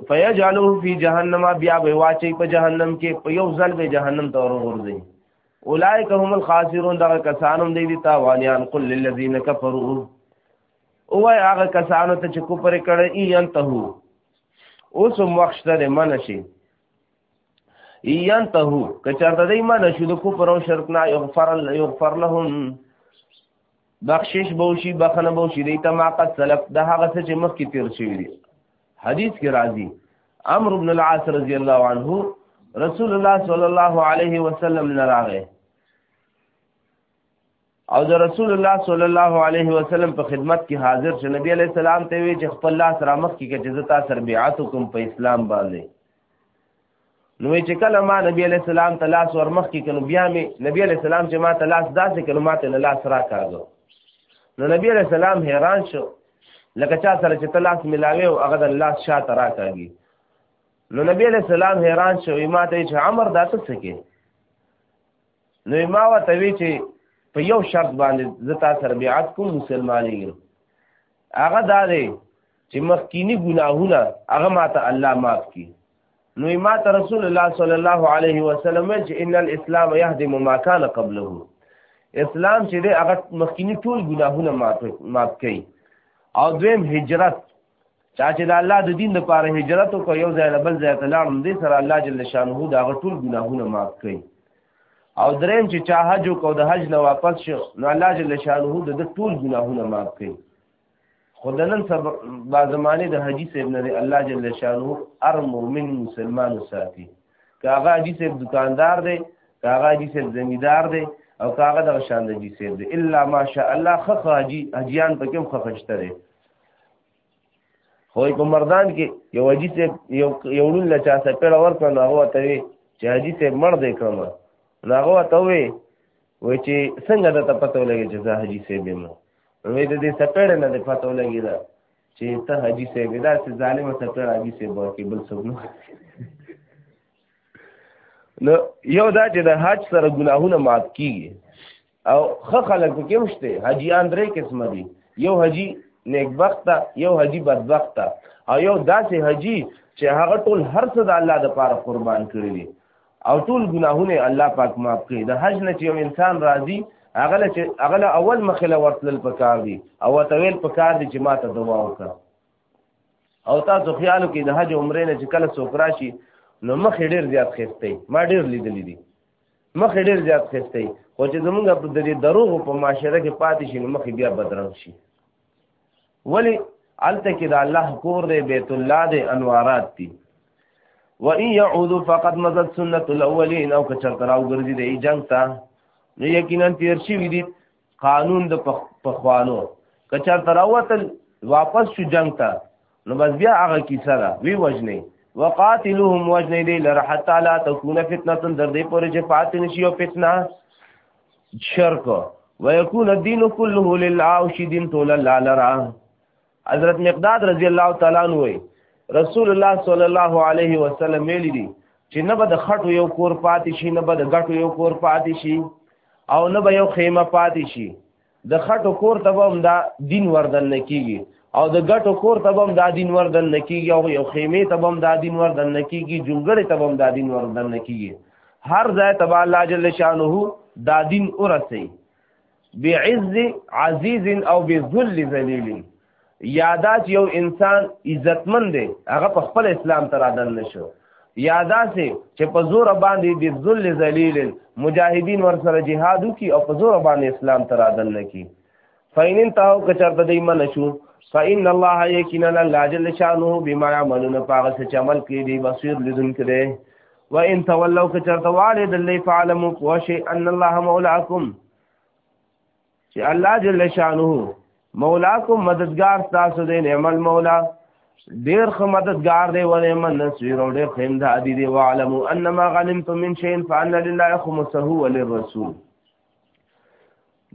فیجعله فی جهنم بیا به واچي په جهنم کې په یو ځل به جهنم ته ورځي اولئک هم الخاسرون دا کسانم دی دي تاوانیان قل للذین کفروا او هغه کسانو ته چې کوپر کړي ان ته اوس هم وخت لري منشي ایان ته که چرته دای ما نشو د کفر او شرک نه یغفر یغفر لهم بخشش بوشي بخنه بوشي دی ته ما قد سلف د هغه څه چې مخکې تیر شوی دی حدیث کې راځي امر ابن العاص رضی الله عنه رسول الله صلی الله علیه وسلم لراغه او د رسول الله صلی الله علیه وسلم په خدمت کې حاضر چې نبی علیہ السلام ته وی چې خپل لاس را مخ کې چې زتا سر بیعت کوم په اسلام باندې نو چې کله ما نبی علیہ السلام ته لاس ور مخ کې کنو بیا می نبی علیہ السلام چې ما ته لاس داسې کنو ما ته لاس را کاږو نو نبی علیہ السلام حیران شو لکه چا سره چې تلاس ملاوي او هغه د الله شاته را کاږي نو نبی علیہ السلام حیران شو ما ته چې عمر دا څه کې نو ما ورته وی چې په یو شرط باندې زه تا سره بیعت کوم مسلمانېږم هغه دا دی چې مخکینی ګناهونه هغه ماته الله معاف کړي نو ما ته رسول الله صلی الله علیه وسلم چې ان الاسلام يهدم ما كان قبله اسلام چې دی هغه مخکینی ټول ګناهونه معاف کوي او دویم هجرت چا چې د الله د دین لپاره هجرت وکړ یو ځای له بل ځای ته لاړ دې سره الله جل شانه دا غټول ګناهونه معاف کړي او دریم چې چا حج وکړ د حج نه واپس شو نو الله جل شانه د ټول ګناهونه معاف کړي خدانن سب با زمانه د حجی صاحب نه الله جل شانه ار مؤمن مسلمان ساتي کاغه حجی صاحب دکاندار دی کاغه حجی صاحب زمیدار دی او کاغه د شان د حجی صاحب دی الا ماشاء الله خخ حجی حجیان پکې خفشته دی خو په مردان کې یو حاجی ته یو یو لون لا چا څه پیړ ورته نه هو ته وی چې حاجی ته مړ دې کړم نه هو ته وی و چې څنګه د ته پته ولګي چې زه حاجی سه بیم وې د دې سپېړ نه د پته ولګي دا چې ته حاجی سه بیم دا چې ظالم سپېړ حاجی سه بو کې بل څه نو نو یو دا چې د حج سره ګناهونه معاف کیږي او خه خلک کې مشته حجیان درې قسم دي یو حجی نیکبخت یو حجی بدبخت او یو داسې حجی چې هغه ټول هر څه د الله د پاره قربان کړی دي او ټول ګناهونه الله پاک معاف کړي د حج نه چې یو انسان راضي هغه چې هغه اول مخله ورتل پکار دي او تویل پکار دي چې ماته دوا وکړه او تاسو خیال کې د حج عمرې نه چې کله څوک راشي نو مخ ډیر زیات خېستې ما ډیر لیدلې دي مخ ډیر زیات خسته خو چې زمونږ په دې دروغ په معاشره کې پاتې شي نو مخ بیا بدرنګ شي ولی الته کې د الله کور دی بیت الله دی انوارات دي و ان يعود فقد مزت سنت الاولين او کچر تراو ګرځي دی جنگ ته نو یقینا تیر شي وي دي قانون د پخوانو کچر تراوتل واپس شو جنگ ته نو بس بیا هغه کیسه ده وی وجنه وقاتلهم وجنه دی لر حتا لا تكون فتنه در دې پورې چې پاتې نشي او فتنه شرک ويكون الدين كله لله او شي دین ټول الله لرا حضرت مقداد رضی الله تعالی عنہ وی رسول الله صلی الله علیه وسلم ویلی دی چې نه به د خټو یو کور پاتې شي نه به د غټو یو کور پاتې شي او نه به یو خیمه پاتې شي د خټو کور ته هم دا دین وردن نه کیږي او د غټو کور ته هم دا دین وردن نه کیږي او یو خیمه ته هم دا دین وردن نه کیږي جونګړې ته هم دا دین وردن نه کیږي هر ځای ته الله جل شانه دا دین ورسي بعز عزیز او بذل ذلیل یادات یو انسان عزتمن دی هغه په خپل اسلام تر عدل نشو یادا سي چې په زور باندې د ذل ذلیل مجاهدین ور سره جهاد کی او په زور باندې اسلام تر عدل نه کی فین انتهو کچرته دی من شو فإن الله یقینا لا جل شانه بما يعملون پاغه چې عمل کوي دی بصیر لذن کړي وان تولوا کچرته والي د الله فعلموا وشي ان الله مولاکم چې الله جل شانه مولاکم مددگار تاسو دې نعم المولا ډیر خ مددگار دی و نعم النصير او ډیر خیم د ادي دی وعلموا انما غنمتم من شيء فان لله خمسه وللرسول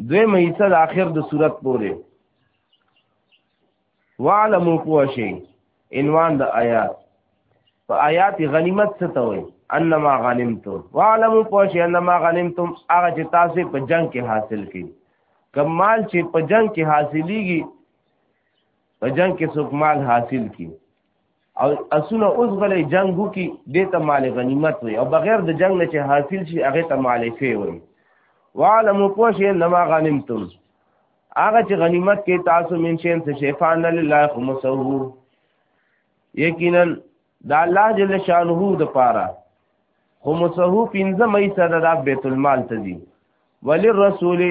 دوی مېسه د اخر د صورت پورې وعلمو پوشی عنوان د آیات په آیات غنیمت څه ته وایي انما غنیمتم وعلمو پوشی انما غنیمتم هغه چې تاسو په جنگ کې حاصل کړي کمال چې په جنگ کې حاصلېږي په جنگ کې څوک مال حاصل کړي او اسونه اوس غلې جنگو کې دې ته مال غنیمت وي او بغیر د جنگ نه چې حاصل شي هغه ته مال فی وي وعلموا پوش انما غنمتم هغه چې غنیمت کې تاسو من شین څه شیفان لله خمسه یقینا دا الله جل شانه د پاره خمسه پنځه مې سره د بیت المال ته دي وللرسول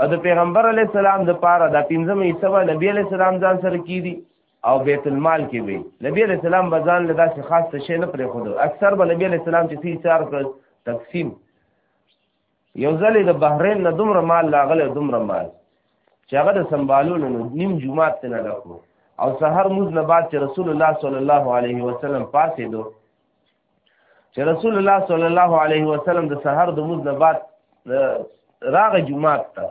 او د پیغمبر علی السلام د پاره دا پنځه مې سره نبی علی السلام ځان سره کی دي او بیت المال کې وي نبی علیہ السلام بزان لدا چې خاص څه شي نه پرې خود اکثر به نبی علیہ السلام چې سی چار کړ تقسیم یو ځل د بحرین نه دومره مال لاغله دومره مال چې هغه د سنبالولو نو نیم جمعات ته نه لکو او سحر موز نه بعد چې رسول الله صلی الله علیه وسلم پاسې دو چې رسول الله صلی الله علیه وسلم د سحر د موز نه بعد راغه جمعات ته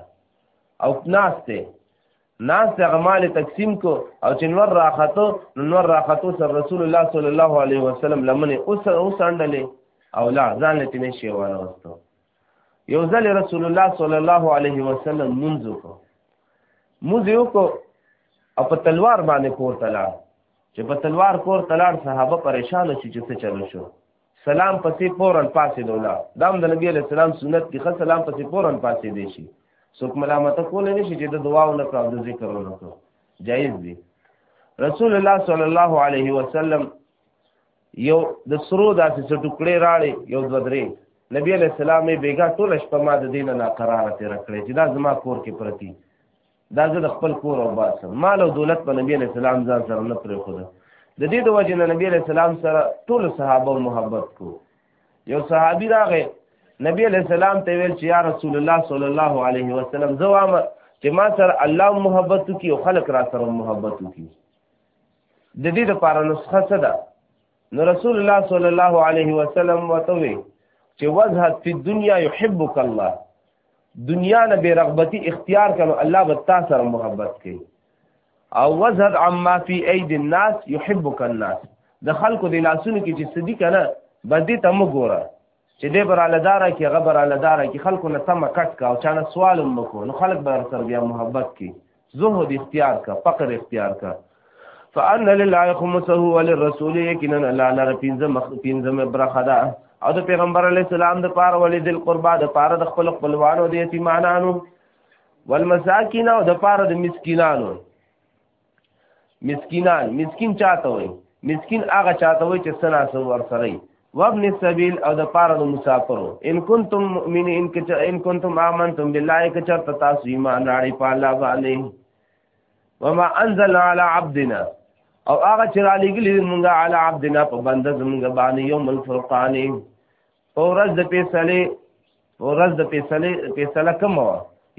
او ناشته ناس ته غمال تقسیم کو او چې نور راخته نو نور راخته سره رسول الله صلی الله علیه وسلم لمنه اوس اوس اندلې او لا ځان لته نشي وانه وستو یو ځل رسول الله صلی الله علیه وسلم منځ کو منځ یو کو او په تلوار باندې کور تلار چې په تلوار کور تلار صحابه پریشان شي چې څه چلو شو سلام پسې فورن پاسې دولا دا هم د نبی علی السلام سنت دی خو سلام پسې فورن پاسې دی شي څوک ملامت کول نه شي چې د دعا او نه کړو د ذکر نه کړو جایز دی رسول الله صلی الله علیه وسلم یو د سرو داسې څه ټوکړې راړې یو دوه درې نبی علیہ السلام یې بیګا ټول شپه ما د دینه ناقراره تیر کړې چې دا زما کور کې پرتی دا زه د خپل کور او باسم مال او دولت په نبی علیہ السلام ځان سره نه پرې خو ده د دې د وجه نه نبی علیہ السلام سره ټول صحابه محبت کو یو صحابي راغی نبی علیہ السلام ته ویل چې یا رسول الله صلی الله علیه وسلم زه وامه چې ما سره الله محبت کی او خلق را سره محبت کی د دې لپاره نسخه څه ده نو رسول الله صلی الله علیه وسلم وتوي چې وزهد فی الدنیا یحبک الله دنیا نه بے رغبتی اختیار کړو الله به تاسو سره محبت کوي او وزهد عما فی اید الناس یحبک الناس د خلکو د لاسونو کې چې صدیق نه بدی ته مګوره چې دې بر اعلی دار کې غبر اعلی دار کې خلکو نه سم کټ کا او چانه سوال هم وکړو نو خلک به سر بیا محبت کی زهد اختیار کا فقر اختیار کا فان لله خمسه وللرسول یقینا لا نر پینځه مخ پینځه برخه ده او د پیغمبر علی السلام د پاره ولې دل قربا د پاره د خپل خپلوانو د یتیمانانو والمساکین او د پاره د مسکینانو مسکینان مسکین چاته وي مسکین هغه چاته وي چې سنا سو ور سره وابن السبيل او د پاره د مسافرو ان کنتم مؤمنین کچ ان کنتم امنتم بالله کچ تاسو ایمان راړي په الله باندې وما انزل على عبدنا او هغه چې را لګلې مونږه على عبدنا په بنده زمونږ باندې یوم الفرقان او ورځ د پیسلې ورځ د فیصله فیصله کوم و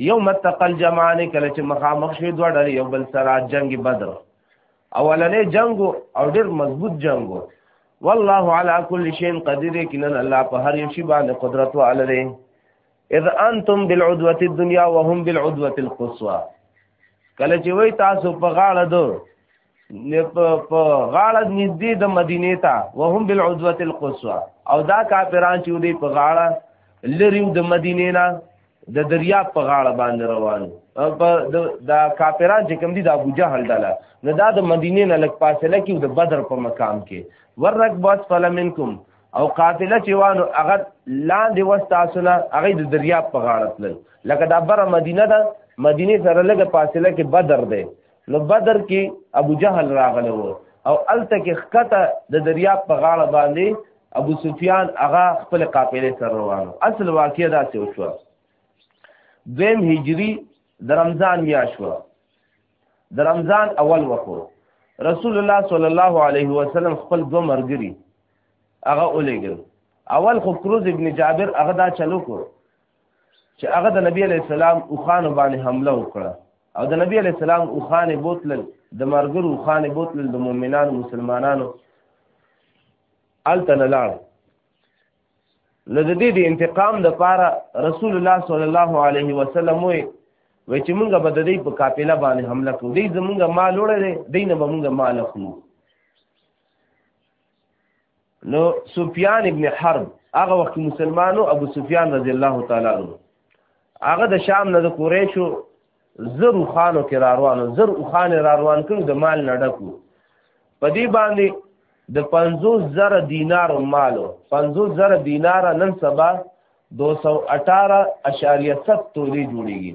یو متقل جمعان کله چې مخامخ شوی دوه ډلې یو بل سره جنگ بدر اولنې جنگ او ډیر مضبوط جنگ والله على كل شيء قدير کنا الله په هر یو شی باندې قدرت والره اذ انتم بالعدوه الدنيا وهم بالعدوه القصوى کله چې وای تاسو په غاړه دو په غاړه نږدې د مدینه ته وهم بالعدوه القصوى او دا کافران چې دوی په غاړه لري د مدینه نه د دریا په غاړه باندې روان په دا کافران چې کوم دي د ابو جهل ډله نه دا د مدینه نه لګ فاصله کې د بدر په مقام کې ورک بس فلمنکم او قافله چې وانه هغه لاندې وستاسونه هغه د دریا په غاړه تل لکه دا بره مدینه ده مدینه سره لګ فاصله کې بدر ده نو بدر کې ابو جهل راغله وو او الته کې خکته د دریاب په غاړه باندې ابو سفیان هغه خپل قافلې سره روانو اصل واقعیا دا څه وشو دیم هجری د رمضان میاشو د رمضان اول وکړو رسول الله صلی الله علیه وسلم خپل دو مرګري هغه اولېګل اول خو کروز ابن جابر هغه دا چلو کو چې هغه د نبی علی السلام او خان باندې حمله وکړه او د نبی علی السلام او خان بوتل د مرګرو او خان بوتل د مؤمنانو مسلمانانو التن لاړ نو د دې د انتقام د پاره رسول الله صلی الله علیه وسلم وی وای چې مونږ به د دې په قافله باندې حمله کوو دې زمونږ مال وړه دې دې نه به مونږ مال اخلو نو سفیان ابن حرب هغه وخت مسلمانو ابو سفیان رضی الله تعالی عنہ هغه د شام نه د قریشو زر خانو کې را روانو زر خان را روان کړو د مال نه ډکو په دې باندې د 50 زر دینار مالو 50 زر دینار نن سبا 218.7 تولې جوړیږي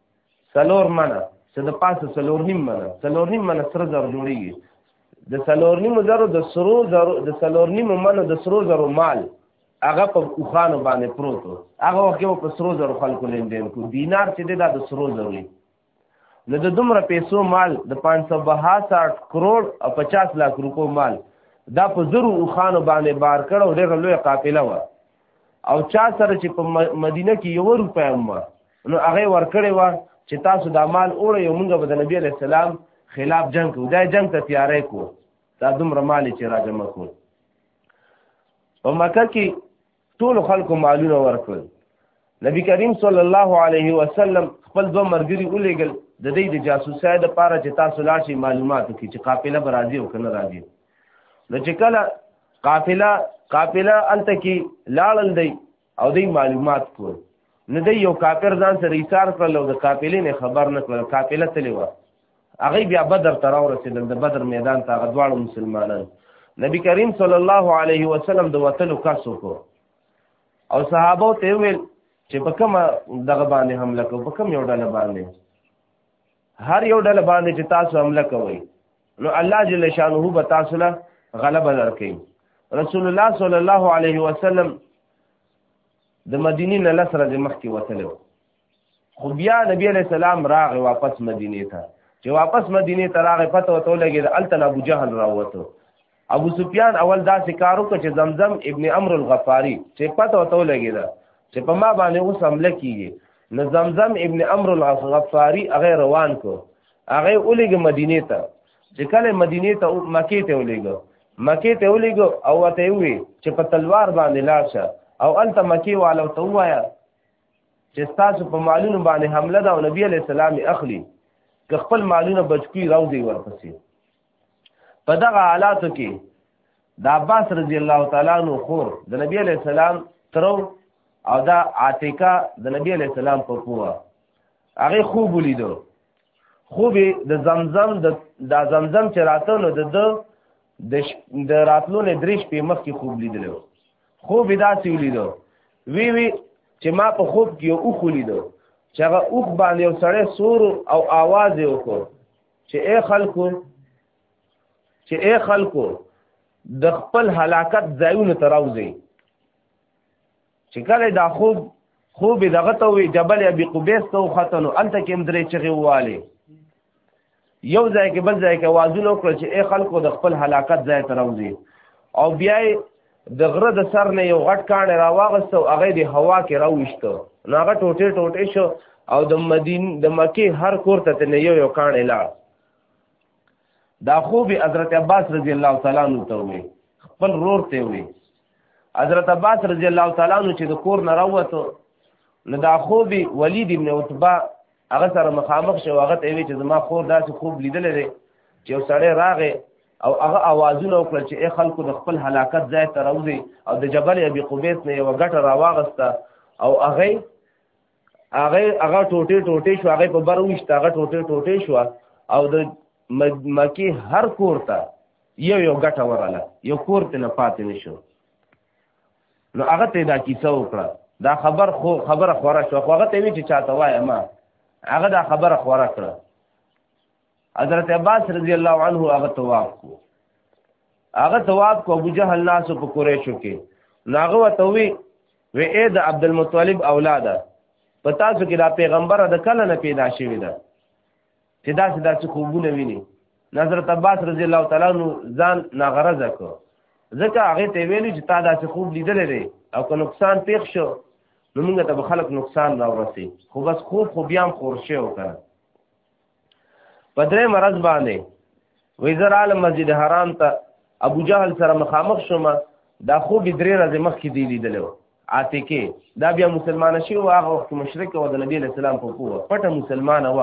سلور منه چې د پاسه سلور نیم منه سلور نیم منه سره زر جوړیږي د سلور نیم زرو د سرو زرو د سلور نیم منه د سرو زرو مال هغه په اوخانو باندې پروت هغه وخت په سرو زرو خلکو لیندین کو دینار چې دا د سرو زرو نو د دومره پیسو مال د 562 کروڑ او 50 لک روپو مال دا په زرو اوخانو باندې بار کړ او ډېر لوی قافله و او چا سره چې په مدینه کې یو روپیا هم نو هغه ورکړی و چې تاسو دا مال اور یو مونږ به د نبی علی السلام خلاف جنگ کو دا جنگ ته تیارې کو دا دومره مال چې را جمع کو په مکه کې ټول خلکو مالونه ورکړل نبی کریم صلی الله علیه وسلم خپل دوه مرګري ولېګل د دې د جاسوسۍ د پاره چې تاسو لا شي معلومات کې چې قافله به راځي او کنه راځي نو چې کله قافله قافله الته کې لاړل دی او دی معلومات کول نه دی یو کافر ځان سره ایثار کړل او د قافلې نه خبر نه کړل قافله تللی وه هغه بیا بدر ته راورسېدل د بدر میدان ته هغه دواړو مسلمانان نبی کریم صلی الله علیه وسلم د وتلو کس وکړو او صحابه ته ویل چې په کومه دغه باندې حمله کوو په کوم یو ډله باندې هر یو ډله باندې چې تاسو حمله کوئ نو الله جل شانه به تاسو له غلبه درکړي رسول الله صلی الله علیه وسلم د مدینې نه لس ورځې مخکې وتلی خو بیا نبی علیه السلام راغی واپس مدینې ته چې واپس مدینې ته راغی پته ورته ولګېده هلته له ابوجهل راووتو ابو سفیان اول دا سکارو ک چې زمزم ابن امر الغفاری چې پته وته لګی دا چې په ما باندې اوس حمله کیږي نو زمزم ابن امر الغفاری هغه روان کو هغه اولګ مدینه ته چې کله مدینه ته مکی ته اولګ مکی ته اولګ او ته وی چې په تلوار باندې لاړ شه او انت مکی والو ته وایا چې تاسو په مالونو باندې حمله دا او نبی علی السلام اخلي که خپل مالونه بچکی راوځي ورپسې په دغه حالاتو کې د عباس رضی الله تعالی نو خور د نبی علی السلام ترو او دا عاتقه د نبی علی السلام په کوه هغه خوب ولیدو خوب د زمزم د د زمزم چې راته نو د د د راتلو نه دریش په مخ کې خوب لیدلو خوب دا سی ولیدو وی وی چې ما په خوب کې او خو لیدو چې هغه اوخ باندې یو سړی سور او आवाज یې وکړ چې اے خلکو چې اے خلکو د خپل هلاکت ځایونه تراوځي چې کله دا خوب خوب دغه ته وي جبل ابي قبيس ته ختنو انت کې مدري چغي واله یو ځای کې بل ځای کې وازونه وکړ چې اے خلکو د خپل هلاکت ځای تراوځي او بیا د غره د سر نه یو غټ کاڼی راواغست او هغه د هوا کې راویشته نو هغه ټوټې ټوټې شو او د مدین د مکې هر کور ته نه یو یو کاڼی لاړ دا خوب حضرت عباس رضی الله تعالی عنہ ته وی خپل رور ته وی حضرت عباس رضی الله تعالی عنہ چې د کور نه راوته نو دا خوب ولید ابن عتبہ هغه سره مخامخ شو هغه ته وی چې زما خور داسې خوب لیدل لري چې یو سړی راغی او هغه اوازونه وکړل چې ای خلکو د خپل هلاکت ځای ته راوځي او د جبل ابي قبیس نه یو غټه راواغسته او هغه هغه هغه ټوټه ټوټه شو هغه په بر وښت هغه ټوټه ټوټه شو او د مکی هر کور ته یو یو غټه وراله یو کور ته نه پاتې نشو نو هغه ته دا کیسه وکړه دا خبر خو خبره خوره شو خو هغه ته وی چې چاته وای ما هغه دا خبره خوره کړه حضرت عباس رضی الله عنه هغه تواب کو هغه تواب کو ابو جهل ناس په قریشو کې ناغه وتوي وې اې د عبد المطلب اولاده پتا څو کې دا پیغمبر د کله نه پیدا شوی ده چې داسې داسې خوبونه ویني حضرت عباس رضی الله تعالی عنہ ځان ناغرضه کو ځکه هغه ته ویلو چې تا داسې خوب لیدل لري او که نقصان پیښ شو نو موږ ته به خلک نقصان راورسي خو بس خوب خو بیا هم خور شي وکړه په درې مرض باندې وې زر عالم مسجد حرام ته ابو جهل سره مخامخ شوم دا خو به درې ورځې مخکې دی لیدل و عاتکه دا بیا مسلمان شي او هغه وخت مشرک و د نبی له سلام په کوه پټه مسلمان و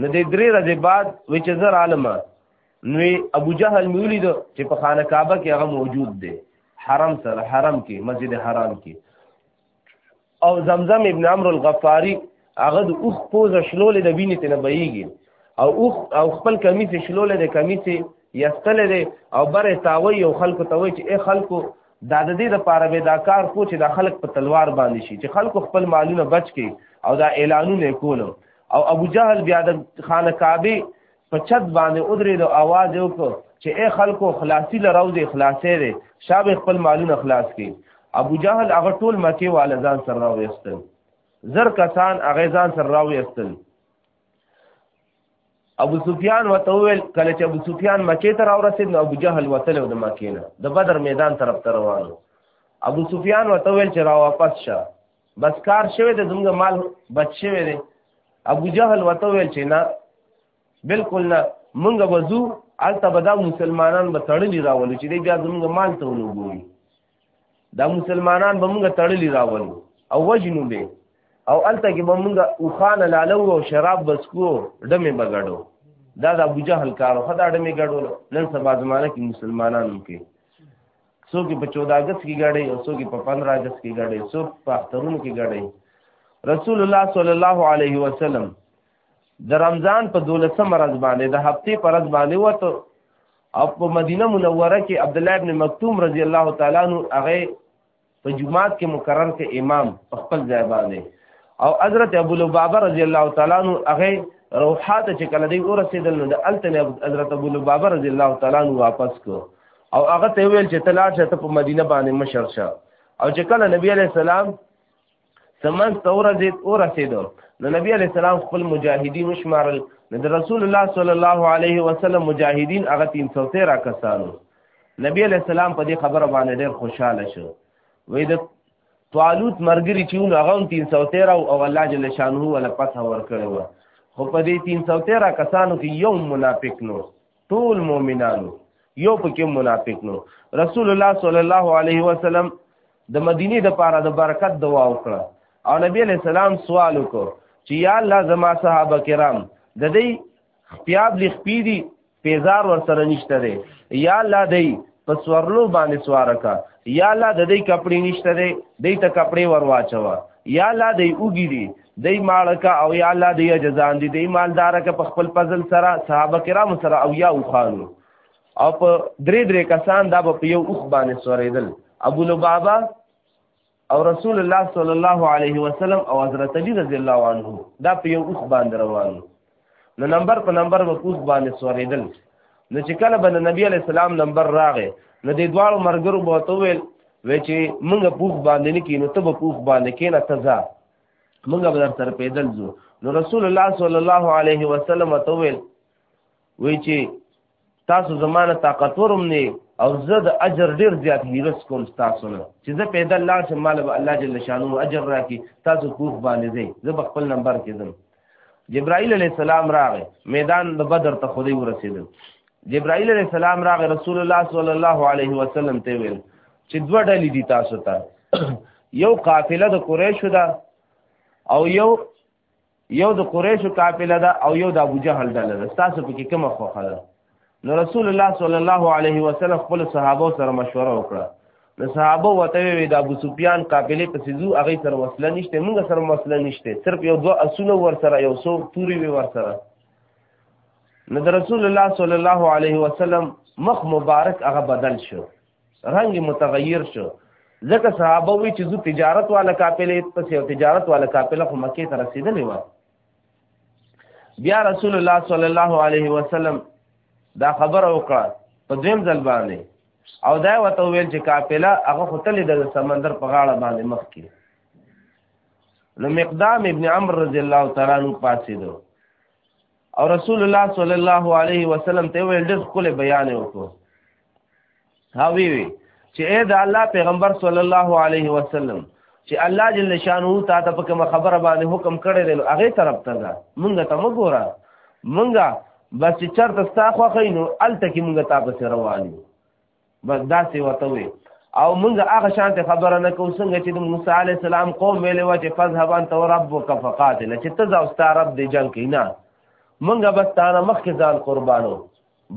نو د درې ورځې بعد وې چې زر عالم نو ابو جهل میولې دو چې په خانه کعبه کې هغه موجود دی حرم سره حرم کې مسجد حرام کې او زمزم ابن عمرو الغفاری هغه د اوخ پوز شلولې د وینې ته نه بهیږي او اوخ او خپل کمیس شلولې د کمیس یستلې دی او بره تاوي او خلکو ته وایي چې ای خلکو دا د دې لپاره به دا کار کو چې دا خلک په تلوار باندې شي چې خلکو خپل مالونه بچ کړي او دا اعلانونه کول او ابو جهل بیا د خانه کعبه په چت باندې ودرې د आवाज یو کو چې اے خلکو خلاصي لراو دې خلاصې دې شاب خپل مالونه خلاص کړي ابو جهل هغه ټول مکه وال ځان سره راوېستل زر کسان هغه ځان سره راوېستل ابو سفیان وته ویل کله چې ابو سفیان مکه ته راورسید نو ابو جهل وته له مکه نه د بدر میدان طرف ته روانو ابو سفیان وته ویل چې را واپس شه بس کار شوی د زموږ مال بچ شوی دی ابو جهل وته ویل چې نه بالکل نه مونږ وځو الته به دا مسلمانان به تړلی راولو چې دی بیا زموږ مال ته ولګوي دا مسلمانان به مونږ تړلی راولو او وجنو به او الته کې به مونږ اوخان لالو او شراب بسکو ډمه بغړو دا د ابو جهل کارو خدای ډمه غړو نن سبا زمانه کې مسلمانانو کې څوک په 14 اگست کې غړي او څوک په 15 اگست کې غړي څوک په اخترونو کې غړي رسول الله صلی الله علیه وسلم د رمضان په 12 مرز باندې د هفته پر ورځ باندې وته او په مدینه منوره کې عبد الله ابن مکتوم رضی الله تعالی عنہ هغه په جمعات کې مقرر کې امام په خپل ځای باندې او حضرت ابو لبابه رضی الله تعالی عنہ هغه روحات چې کله دی ورسېدل نو د التنه حضرت ابو لبابه رضی الله تعالی عنہ واپس کو او هغه ته ویل چې تلار شه ته په مدینه باندې مشر شه او چې کله نبی علی السلام سمن تورزید او رسیدو نو نبی علی السلام خپل مجاهدین وشمارل نو د رسول الله صلی الله علیه وسلم مجاهدین هغه 313 کسانو نبی علی السلام په دې خبره باندې ډېر خوشاله شو وې د طالوت مرګري چې نو هغه 313 او الله جل شانه ولا پته ور کړو خو په دې 313 کسانو کې یو منافق نو ټول مؤمنانو یو پکې منافق نو رسول الله صلی الله علیه وسلم د مدینه د پاره د برکت دعا وکړه او نبی علیہ السلام سوال وکړ چې یا الله زما صحابه کرام د دې خپیاب لخ پیدي پیزار ور سره نشته دی یا الله دې په سورلو باندې سواره کا یا الله د دې کپڑے نشته دی دې ته کپڑے ور واچوا یا الله دې اوګی دی دی مالکا او یا الله دی جزان دی دی مالدار که په خپل فضل سره صحابه کرام سره او یا او خانو او په درې درې کسان دا په یو اوخ باندې سوریدل ابو لبابا او رسول الله صلی الله علیه وسلم او حضرت علی رضی الله عنه دا په یو اوخ باندې روان نو نمبر په نمبر په اوخ باندې سوریدل نو چې کله به نبی علی السلام نمبر راغې نو د دوالو مرګرو بوته ویل و چې موږ پوخ باندې نه کینو ته به پوخ باندې کینه تزا موږ به در سره پیدل ځو نو رسول الله صلی الله علیه وسلم ته ویل وی چې تاسو زمانه طاقتورم نه او زه د اجر ډیر زیات هیرس کوم تاسو نه چې زه پیدل لاړ شم مال به الله جل شانو اجر راکړي تاسو کوف باندې ځئ زه خپل نمبر کې ځم جبرائیل علیہ السلام راغی میدان د بدر ته خودی ورسېدل جبرائیل علیہ السلام راغی رسول الله صلی الله علیه وسلم ته ویل چې دوه ډلې دي تاسو ته یو قافله د قریشو ده او یو یو د قریشو قافله ده او یو د ابو جهل ډله ده تاسو پکې کومه خوخه ده نو رسول الله صلی الله علیه وسلم خپل صحابه سره مشوره وکړه نو صحابه وته وی د ابو سفیان قافلې پسې ځو هغه سره وسله نشته موږ سره وسله نشته صرف یو دوه اسونه ور سره یو څو توري وی ور سره نو د رسول الله صلی الله علیه وسلم مخ مبارک هغه بدل شو رنگ متغیر شو ځکه صحابه وی چې زو تجارت والا قافلې پسې او تجارت والا قافله خو مکه ته رسیدلې و بیا رسول الله صلی الله علیه وسلم دا خبره وکړه په دویم ځل باندې او دا وته ویل چې قافله هغه خپل د سمندر په غاړه باندې مخ کې نو مقدام ابن عمرو رضی الله تعالی عنہ پاسې دو او رسول الله صلی الله علیه وسلم ته ویل ډېر خپل بیان وکړو ها وی وی چې اے د الله پیغمبر صلی الله علیه وسلم چې الله جل شانو تا ته په کوم خبره باندې حکم کړی دی هغه طرف ته ده مونږ ته وګوره مونږه بس چې چرته ستا خو خینو الته کې مونږ تا په روانو بس دا سی وته وي او مونږ هغه شانته خبره نه کوو څنګه چې د موسی علی السلام قوم ویلې و چې فذهب انت وربك فقاتل چې ته ځو ستا رب دې جنگ کینا مونږ بس تا نه مخکې ځان قربانو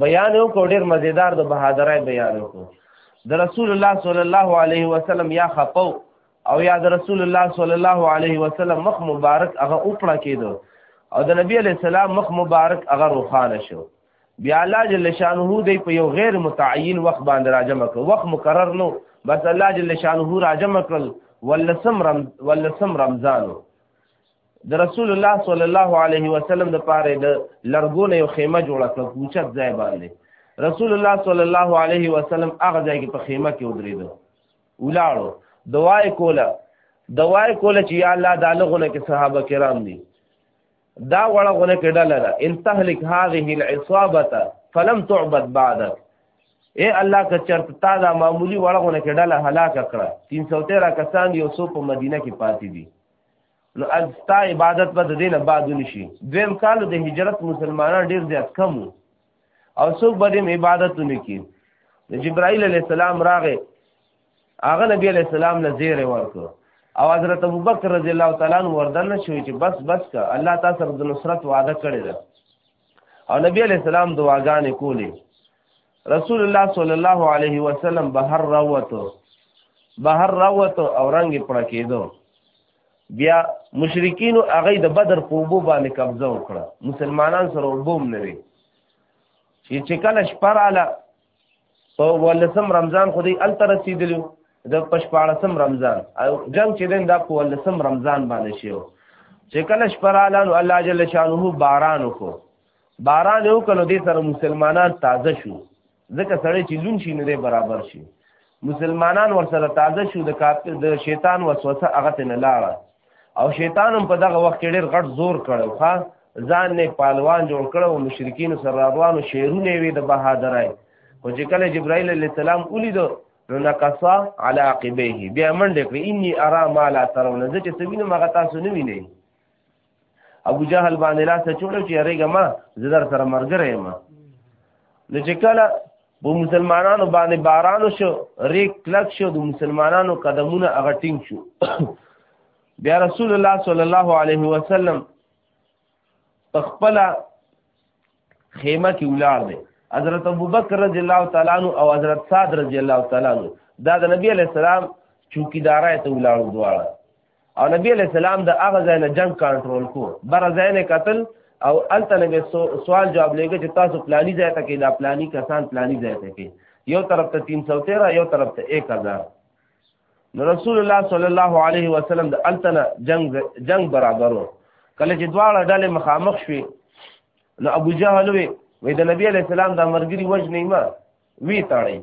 بیان یو کو ډیر مزیدار د بهادرای بیان یو کو د رسول الله صلی الله علیه وسلم یا خپو او یا د رسول الله صلی الله علیه وسلم مخ مبارک هغه اوپړه کېدو او د نبی علی السلام مخ مبارک هغه روخانه شو بیا الله جل شانه دی په یو غیر متعین وخت باندې راجم کړ وخت مقرر نو بس الله جل شانه راجم کړ ولسم رم ولسم رمضان د رسول الله صلی الله علیه وسلم د پاره د لرګونه یو خیمه جوړه کړه کوچت ځای باندې رسول الله صلی الله علیه وسلم هغه ځای کې په خیمه کې ودرېدو ولاړو دوای کوله دوای کوله چې یا الله دا لغونه کې صحابه کرام دي دا وړه غونه کې ډله ده ان تهلك هذه العصابه فلم تعبد بعدك اے الله که چرته تا دا معمولی وړه غونه کې ډله هلاک کړه 313 کسان یو څو په مدینه کې پاتې دي نو استا عبادت به د دینه بعد نشي دویم کال د هجرت مسلمانان ډیر زیات کم او څوک به دیم عبادت نه کی جبرائیل علی السلام راغې هغه نبی علی السلام له زیره ورکو او حضرت ابوبکر رضی الله تعالی عنہ وردن شوی چې بس بس کا الله تاسو د نصرت وعده کړی ده او نبی علی السلام دعاګانې کولې رسول الله صلی الله علیه وسلم بهر راوته بهر راوته او رنگ پړه کېدو بیا مشرکین هغه د بدر په وبو باندې قبضه وکړه مسلمانان سره وبوم نه وي چې کله شپراله په ولسم رمضان خو دې ال تر رسیدلو د پشپاړسم رمضان او جنگ چې دین دا په ولسم رمضان باندې شیو چې کله شپراله نو الله جل شانه باران وکړو باران یو کلو دې سره مسلمانان تازه شو ځکه سړی چې لون شي نه برابر شي مسلمانان ور سره تازه شو د کافر د شیطان وسوسه هغه ته نه لاړه او شیطان هم په دغه وخت کې ډېر غټ زور کړو ښا ځان نه پالوان جوړ کړو او مشرکین سره روانو شعرونه وي د بهادرای او چې کله جبرائیل علی السلام ولید نو نقصا علی عقبیه بیا منډه کړې انی ارا ما لا ترون زه چې سوینه مغه تاسو نه وینئ ابو جهل باندې لاس چوړو چې هرېګه ما زدر سره مرګره یم نو چې کله په مسلمانانو باندې باران شو ریک کلک شو د مسلمانانو قدمونه هغه ټینګ شو بیا رسول الله صلی الله علیه وسلم خپل خیمه کې ولار دی حضرت ابوبکر رضی الله تعالی عنہ او حضرت سعد رضی الله تعالی عنہ دا د نبی علی السلام چوکیدارای ته ولاړو دواړه او نبی علی السلام د هغه ځای نه جنگ کنټرول کو بر ځای نه قتل او الته نبی سوال جواب لګی چې تاسو پلانی ځای ته کې دا پلانی کسان پلانی ځای ته کې یو طرف ته 313 یو طرف ته 1000 نو رسول الله صلی الله علیه وسلم د التنه جنگ جنگ برابرو کله چې دواړه ډلې مخامخ شوې نو ابو جهل وی وی د نبی علی السلام د مرګري وجه نه ما وی تاړي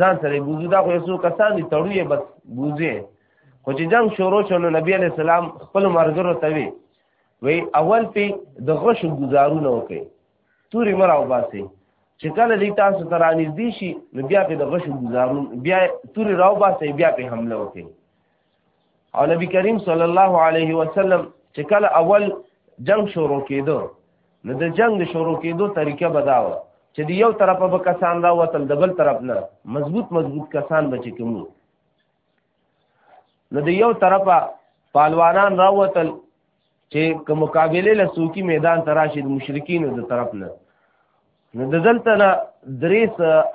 ځان سره بوزو دا خو یو کسان دي تړوي بس بوزي خو چې جنگ شروع شو نو نبی علی السلام خپل مرګرو ته وی وی اول په د غش گزارونه وکي توري مرا وباسي چې کله دې تاسو ته رانږدې شي نو بیا په د غشو گزارون بیا توري راو باسي بیا په حمله وکړي او نبی کریم صلی الله علیه وسلم چې کله اول جنگ شروع کېدو نو د جنگ د شروع کېدو طریقه بداوه چې د یو طرفه به کسان راوتل د بل طرف نه مضبوط مضبوط کسان به چې کومو نو د یو طرفه پالوانان راوتل چې که مقابله له سوکی میدان ته راشي د مشرکینو د طرف نه نو د دلته نه درې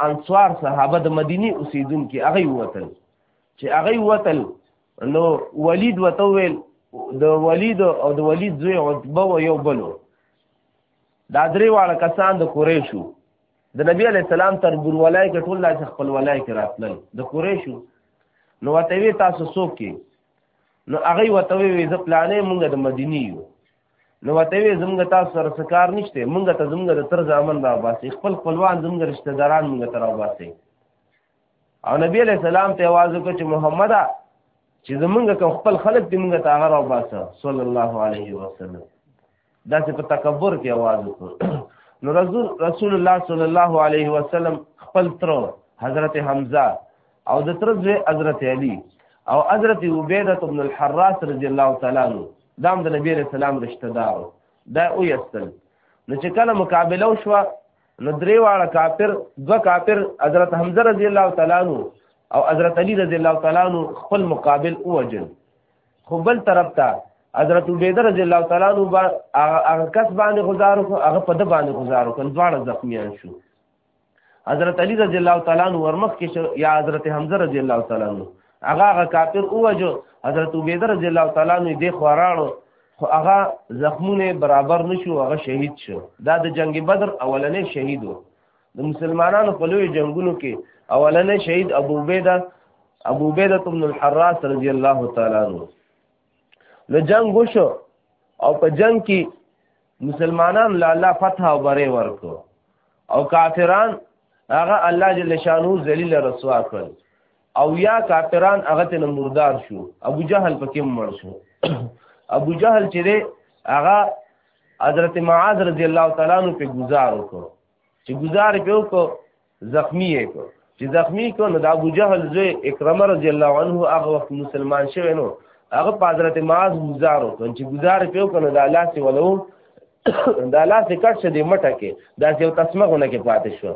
انصار صحابه د مدینی اوسیدونکو هغه وتل چې هغه وتل نو ولید وته ویل د ولید او د ولید زوی عتبه و یو بلو دا درې واړه کسان د قریشو د نبی علی السلام تر ګورولای کې ټول داسې خپل ولای کې راتلل د قریشو نو وته وی تاسو څوک کی نو هغه وته وی ز پلانې مونږ د مدینی یو نو وته وی زمونږ تاسو سره سکار نشته مونږ ته زمونږ د تر ځامن را باسي خپل خپلوان زمونږ رشتہ داران مونږ تر را باسي او نبی علی السلام ته आवाज وکړ چې محمد چې زمونږ کوم خپل خلک دې مونږ ته هغه را باسه صلی الله علیه وسلم دا چې په تکبر کې आवाज وکړ نو رسول رسول الله صلی الله علیه وسلم خپل تر حضرت حمزه او د تر ځای حضرت علی او حضرت عبیده ابن الحراس رضی الله تعالی عنہ دا د نبی رسول الله رشتہ دار دا او یستل نو چې کله مقابله وشوه نو درې واړه کافر دو کافر حضرت حمزه رضی الله تعالی عنہ او حضرت علی رضی الله تعالی عنہ خپل مقابل اوجل خو بل طرف ته حضرت عبیده رضی الله تعالی عنہ با هغه کس باندې گزارو کو هغه په د باندې گزارو کړ دواړه زخمیان شو حضرت علی رضی الله تعالی عنہ ورمخ کې شو یا حضرت حمزه رضی الله تعالی عنہ هغه هغه کافر اوجو حضرت عبیده رضی الله تعالی عنہ د خوراړو خو هغه زخمونه برابر نشو هغه شهید شو دا د جنگ بدر اولنې شهید وو د مسلمانانو په لوی جنگونو کې اولنې شهید ابو عبیده ابو عبیده بن الحراس رضی الله تعالی عنہ نو جنگ وشو او په جنگ کې مسلمانان له الله فتح او بره ورکو او کافران هغه الله جل شانو ذلیل رسوا کړ او یا کافران هغه ته مردار شو ابو جهل پکې مړ شو ابو جهل چې هغه حضرت معاذ رضی الله تعالی عنہ په گزار وکړ چې گزار په کو زخمی یې کو چې زخمی کو نو د ابو جهل زوی اکرمه رضی الله عنه هغه وخت مسلمان شوی نو هغه په حضرت معاذ گزار وکړ چې گزار په کو نو د الله سی ولو د الله سی کټ شه دې مټه کې دا یو تسمغونه کې پاتې شو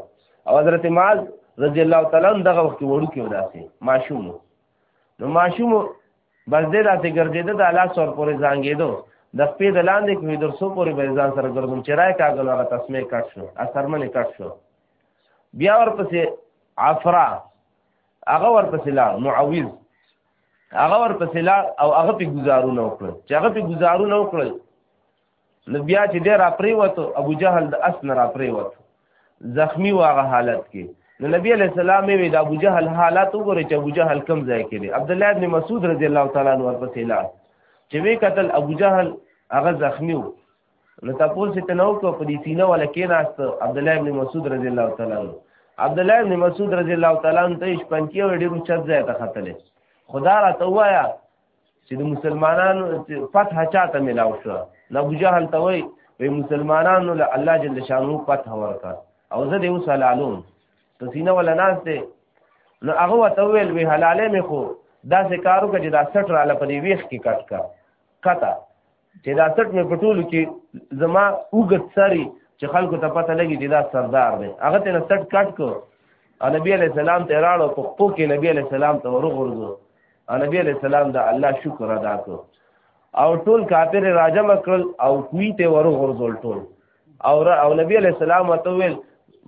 او حضرت معاذ رضی الله تعالی دغه وخت وړو کې وداسي ماشوم نو ماشوم بس دې داسې ګرځېده د الله سور پورې ځانګېدو د سپې د لاندې کوي در سو پورې به ځان سره ګرځم چې راي کاغل هغه تسمې کټ شو اثرمنې کټ شو بیا ورپسې عفرا هغه ورپسې لا معوض هغه ورپسې لا او هغه په گزارونه وکړل چې هغه په گزارونه وکړل نو بیا چې دی را پریوتو ابو جهل د اس نه را پریوتو زخمی و هغه حالت کې نو نبی علیہ السلام وی د ابو جهل حالات وګوري چې ابو جهل کم ځای کې دی عبد الله ابن مسعود رضی الله تعالی عنہ ورپسې لا چې وی قتل ابو جهل هغه زخمی و نو تاسو ته نو کو په دې سینه ولا کې ناست عبد الله ابن مسعود رضی الله تعالی عنہ عبد الله ابن مسعود رضی الله تعالی عنہ ته شپنکی او ډیرو چت ځای ته ختلې خدا را ته وایا چې د مسلمانانو فتح چاته ملاو شو نو ابو جهل ته وای وی مسلمانانو له الله جل شانو فتح ورکړ او زه دې وسلالوم ته سینه ولا ناس ته نو هغه ته ویل وی حلاله مې خو دا سکارو کې دا سټ رااله په دې ویخ کې کټ کا کته چې دا سټ مې په ټولو کې زما اوږد سری چې خلکو ته پته لګي چې دا سردار دی هغه ته سټ کټ کو او نبی علی السلام ته راړو په خپل کې نبی علی السلام ته ورغورځو او نبی علی السلام دا الله شکر ادا کړ او ټول کافر راجم کړل او کوی ته ورغورځول ټول او را او نبی علی السلام ته ویل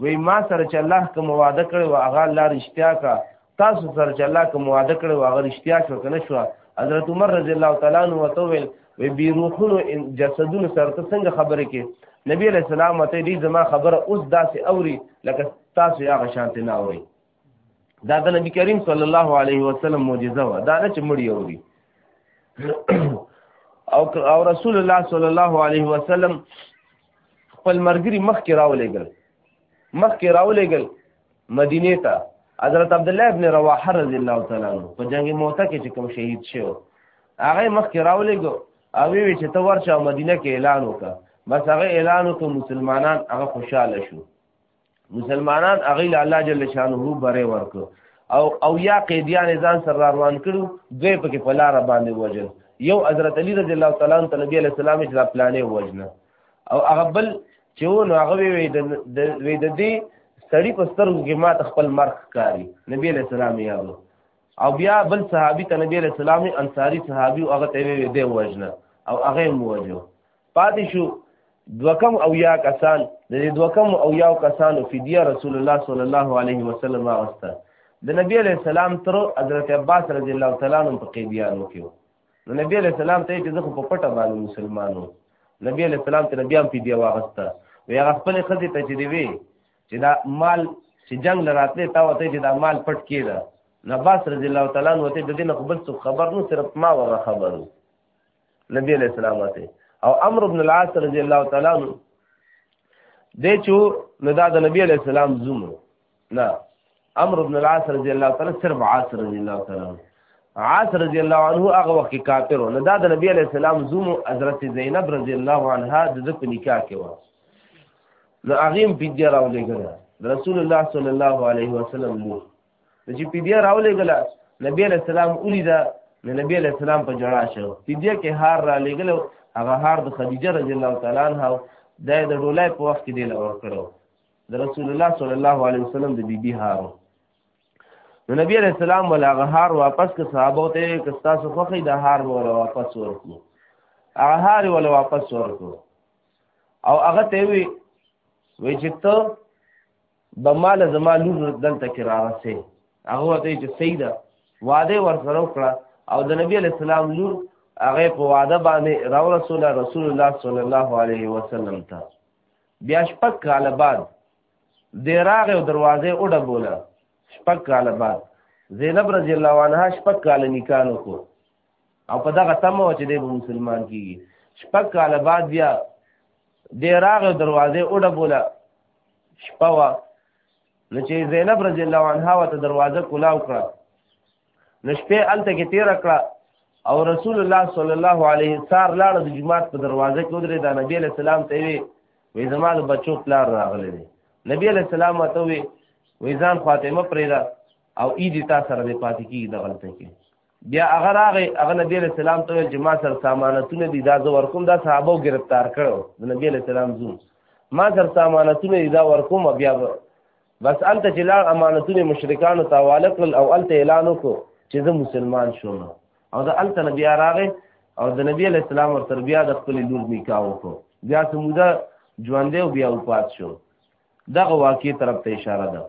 وی ما سره چې الله کوم وعده کړو هغه الله رښتیا کا تاسو سره چې الله کوم وعده کړو هغه رښتیا شو کنه شو حضرت عمر رضی الله تعالی عنہ وته ویل وی بی روحونو جسدونو سره ته څنګه خبرې کې نبی علیہ السلام ته دې زما خبره اوس داسې اوري لکه تاسو هغه شانته نه اوري دا د نبی کریم صلی الله علیه وسلم معجزه و دا نه چې مړی اوري او او رسول الله صلی الله علیه وسلم خپل مرګري مخ کې راولېګل مخ کې راولېګل مدینه ته حضرت عبد الله ابن رواحه رضی الله تعالی عنہ په جنگ موته کې چې کوم شهید شو هغه مخ کې راولېګو او وی چې ته ورشه مدینه کې اعلان وکړه بس هغه اعلان وکړ مسلمانان هغه خوشاله شو مسلمانان هغه له الله جل شانه بره ورکړو او او یا قیدیان ځان سره روان کړو دوی په کې پلار باندې وجل یو حضرت علی رضی الله تعالی عنہ نبی علیہ السلام چې پلانې وجنه او هغه بل چې و نو هغه وی د وی د دې سړی په سترګو کې ما خپل مرګ کاری نبی علیہ السلام یادو او بیا بل صحابي ته نبی علیہ السلام انصاری صحابي او هغه ته وی دی وجنه او هغه موجو پاتې شو دوکم او یا کسان د دې دوکم او یا کسانو فدیه رسول الله صلی الله علیه وسلم واغسته د نبی علیہ السلام تر حضرت عباس رضی الله تعالی عنہ په قیدیانو کې نو نبی علیہ السلام ته چې زه خو په پټه باندې مسلمانو نبی علیہ السلام ته نبی هم پی دی واغسته وی هغه خپل خزه ته چې دی وی چې دا مال چې جنگ لراتله تا وته چې دا مال پټ کیده نباس رضی الله تعالی عنہ ته د دین خپل څه خبر نو صرف ما وغه خبرو نبی علیہ السلام ته او عمرو بن العاص رضی الله تعالی عنہ د چو ندا د نبی علیہ السلام زوم نه عمرو بن العاص رضی الله تعالی صرف عاص رضی الله تعالی عاص رضی الله عنه هغه وخت کافر و نه دا د نبی علی السلام زوم حضرت زینب رضی الله عنها د په نکاح کې و نو هغه په دې راولېګل رسول الله صلی الله علیه وسلم نو چې په دې راولېګل نبی علی السلام ولیدا نو نبی علی السلام په جړا شو په دې کې هار را لېګل هغه هار د خدیجه رضی الله تعالی عنها د ډولای په وخت کې دی لور کړو د رسول الله صلی الله علیه وسلم د بیبي هارو نو نبی علیہ السلام ولا غهار واپس که صحابه ته که تاسو خوخی د هار ولا واپس ورکو هغه هار ولا واپس ورکو او هغه ته وی وی چې ته به مال زما لور دلته کې را رسې هغه ته چې سیدا واده ورسره وکړه او د نبی علی السلام لور هغه په واده باندې را رسول رسول الله صلی الله علیه وسلم ته بیا شپږ کاله بعد دی راغی او دروازه وډبوله شپږ کاله بعد زینب رضی الله عنها شپږ کاله نکاح وکړو او په دغه تمه و چې دی به مسلمان کیږي شپږ کاله بعد بیا دی راغی دروازه وډبوله شپه وه نو چې زینب رضی الله عنها ورته دروازه کولاو کړه نشپه الته کې تیر کړه او رسول الله صلی الله علیه سار لاړ د جمعات په دروازه کې ودرې دا نبی علیہ السلام ته وی وې زما د بچو پلار راغلی دی نبی علیہ السلام ته وی وې ځان فاطمه پرېدا او ای دې تا سره دې پاتې کیږي د غلطه کې بیا هغه راغی هغه نبی علیہ السلام ته ویل چې ما سره سامانتونه دي دا زه ورکوم دا صحابه گرفتار کړو د نبی علیہ السلام زو ما سره سامانتونه دي دا ورکوم بیا بس الته چې لاړ امانتونه مشرکانو ته حواله کړل او الته اعلان وکړو چې زه مسلمان شوم او د الته نبی راغې او د نبی علی السلام ور تر بیا د خپل لور نکاح وکړو بیا سموده ژوند او بیا وفات شو دغه واقعي طرف ته اشاره ده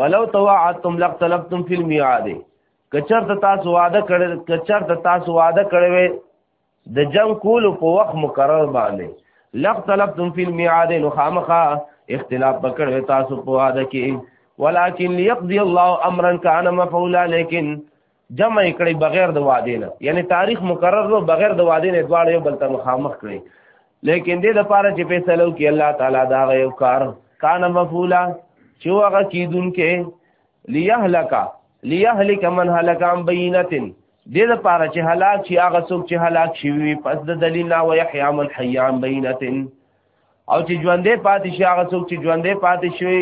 ولو توعدتم لقتلبتم فی المیعاد کچرته تاسو وعده کړی کچرته تاسو وعده کړی د جنگ کولو په وخت مقرر باندې لختلفتم فی المیعاد نو خامخا اختلاف پکړه تاسو په واده کې ولکن یقضی الله امرا کان مفعولا لیکن جمع کړي بغیر د واده نه یعنی تاریخ مقرر نو بغیر د واده نه دواړه یو بل ته مخامخ کړي لیکن دې د پاره چې فیصلو کې الله تعالی دا یو کار کان مفعولا چې هغه کیدون کې لیهلک لیهلک من هلک عن بینتن دې د پاره چې هلاک شي هغه څوک چې هلاک شي وي پس د دلیل نه وي حیام الحیام بینتن او چې ژوندې پاتې شي هغه څوک چې ژوندې پاتې شي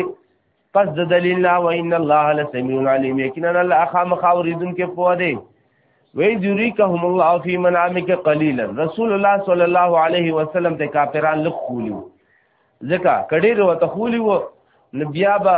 پس د دلیل نه وي ان الله لسمیع علیم یقینا الله خامخ اوریدون کې پوه دی وی جوری که هم الله فی منامک قلیلا رسول الله صلی الله علیه وسلم ته کافران لخولیو ځکه کډیر وته خولیو نبیا با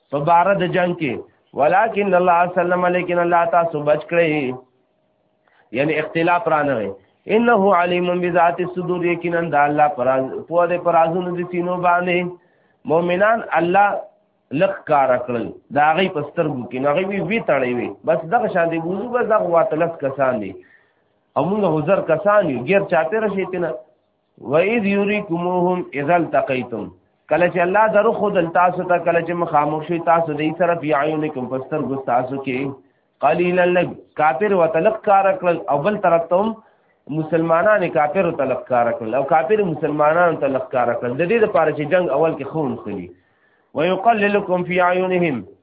په بار د جنگ کې ولکن الله سلام علیکن الله تاسو بچ کړئ یعنی اختلاف را نه وي انه علیم بذات الصدور یقینا د الله پر په دې پر ازونو دي سینو باندې مؤمنان الله لک کار کړل دا غي پسترګو کې نغې وی وی تړې وی بس دغه شان دی وضو بس دغه واتلس کسان دي او موږ هزار کسان یو غیر چاته راشي تنه و اذ یریکموهم اذا التقیتم کله چې الله درو خود تاسو ته کله چې مخامخ شي تاسو دې طرف یعیونکم پستر ګس تاسو کې قلیلا لگ کافر وتلق کار کړل او بل طرف ته مسلمانان کافر تلق کار کړل او کافر مسلمانان تلق کار کړل د دې لپاره چې جنگ اول کې خون خلی ويقللکم فی عیونهم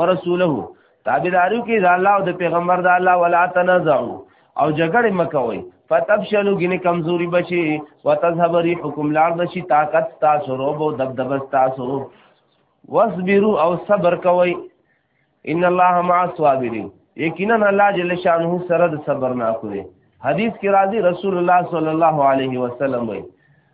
ورسوله تابعدارو کې د الله او د پیغمبر د الله ولا تنازعوا او جګړه مکوئ فتبشلو گنی کمزوری بشی و تذهب ریحکم لار بشی طاقت تاسو روب و دبدب تاسو وصبرو او صبر کوي ان الله مع الصابرین یقینا الله جل شانه سره د صبر نه کوي حدیث کې راځي رسول الله صلی الله علیه وسلم وي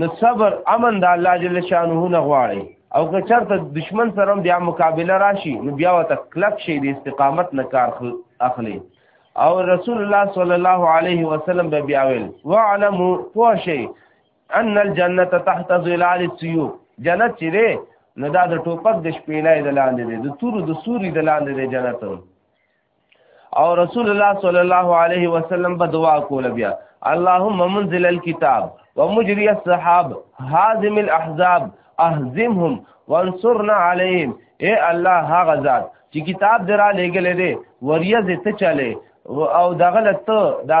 نو صبر امن د الله جل شانه نه غواړي او که چرته دشمن سره بیا مقابله راشي نو بیا وته کلک شي د استقامت نه کار اخلي او رسول الله صلی الله علیه وسلم به بیا ویل واعلموا فوشي ان الجنه تحت ظلال السيوف جنت چې ده نو دا د ټوپک د شپېلې د لاندې ده د تورو د سوري د لاندې ده جنت او رسول الله صلی الله علیه وسلم به دعا کوله بیا اللهم منزل الكتاب ومجري السحاب هازم الاحزاب اهزمهم وانصرنا عليهم اے الله هغه ذات چې کتاب درا لګلې دي وریځ ته چلے او دغه لته دا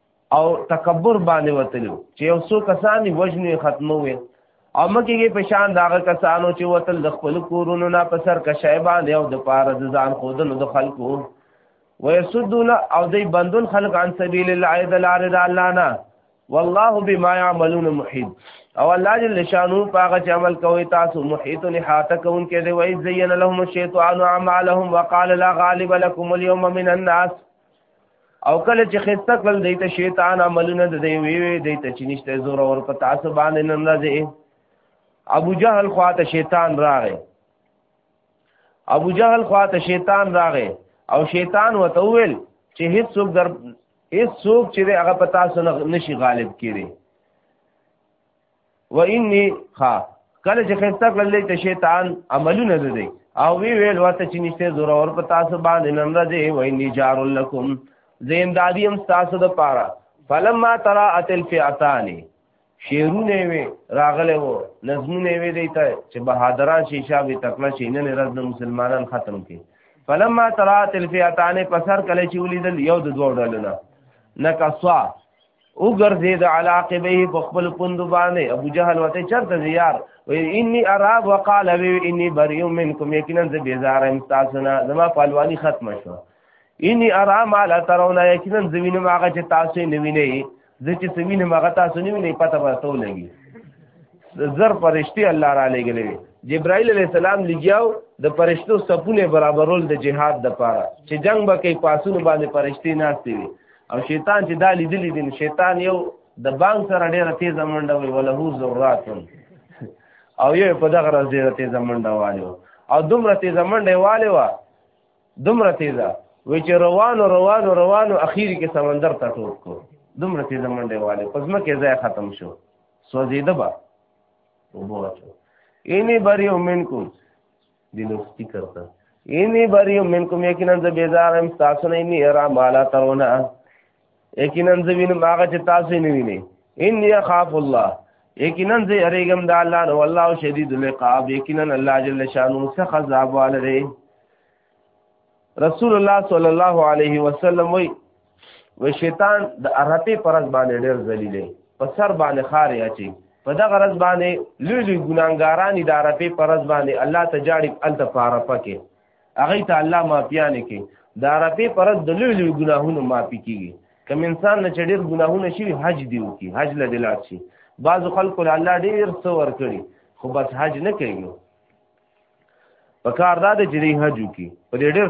او تکبر باندې وتلو چې یو څو کسان وجنې ختموي او مکیږي په شان داغه کسانو چې وتل د خپل کورونو نه په سر کشای باندې او د پاره د ځان خودنو د خلکو ويسدون او دی بندون خلق عن سبیل الله د لار د الله نه والله بما يعملون محيط او الله جل شانو پاغه چې عمل کوي تاسو محيط احاطه کوم کې دی وای زين لهم الشيطان اعمالهم وقال لا غالب لكم اليوم من الناس او کله چې خسته کړل دی ته شیطان عملونه د دی وی وی دی ته چې نشته زور اور په تاسو باندې نن راځي ابو جهل خواته شیطان راغی ابو جهل خواته شیطان راغی او شیطان وته ویل چې هیڅ څوک در هیڅ څوک چې هغه په تاسو نشي غالب کړي و انی خا کله چې خسته کړل ته شیطان عملونه نه دی او وی ویل ورته چې نشته زور اور په تاسو باندې نن راځي و انی جار لکم زم دادی هم تاسو د پاره فلما ترى اتل فئتانی شیرونه وی راغله وو نظمونه وی دی ته چې بهادران شیشا به تکړه شي نن ورځ د مسلمانان ختم کی فلما ترات الفیاتان پسر کله چې ولیدل یو د دوه ډلونه نکسوا او ګرځید علاقبه په خپل پوند باندې ابو جهل وته چرته زیار و انی ارا وقال و انی بری منکم یقینا ز بیزار ام تاسو نه زما پهلوانی ختم شو انی ارا ما لا ترون یقینا ز وینم هغه چې تاسو نه وینئ زه چې سوینه مغه تاسو نه ویني پته ورته لګي زر پرشتي الله را لګلې جبرائیل علیہ السلام لګیاو د پرشتو سپونه برابرول د جهاد د پاره چې جنگ به کوي پاسونو باندې پرشتي ناشتي وي او شیطان چې دا لیدلی دي شیطان یو د بانک سره ډیره تیز منډه وي وله ذرات او یو په دغه راز ډیره تیز منډه والو او دومره تیز منډه والو وا دومره تیز وی چې روانو روانو روانو اخیر کې سمندر ته ټوپ کو دومره تیز منډه والو پس مکه ځای ختم شو سوځیده با وبوته اینی بریو منکم دی لوډ سپیکر ته اینی بری منکم یقینا ز بیزارم تاسو نه انی را مالا ترونه یقینا ز وینم هغه چې تاسو نه ویني انی خاف الله یقینا ز یریګم د الله نو الله شدید العقاب یقینا الله جل شانو سخت عذاب والره رسول الله صلی الله علیه وسلم وی و شیطان د عرفه پرز باندې ډېر ذلیلې په سر باندې خار اچي په دغه رز باندې لوی لوی ګناګاران د عرفه پرز باندې الله ته جاړي ال ته فارفه کې هغه ته الله معافیانه کې د عرفه پرز د لوی لوی ګناهونو معافي کیږي کم انسان نه چډیر ګناهونه شي حج دی وکي حج له دلات شي بعض خلکو له الله ډیر څو ور کړی خو بس حج نه کوي په کار دا د جری حج وکي په ډیر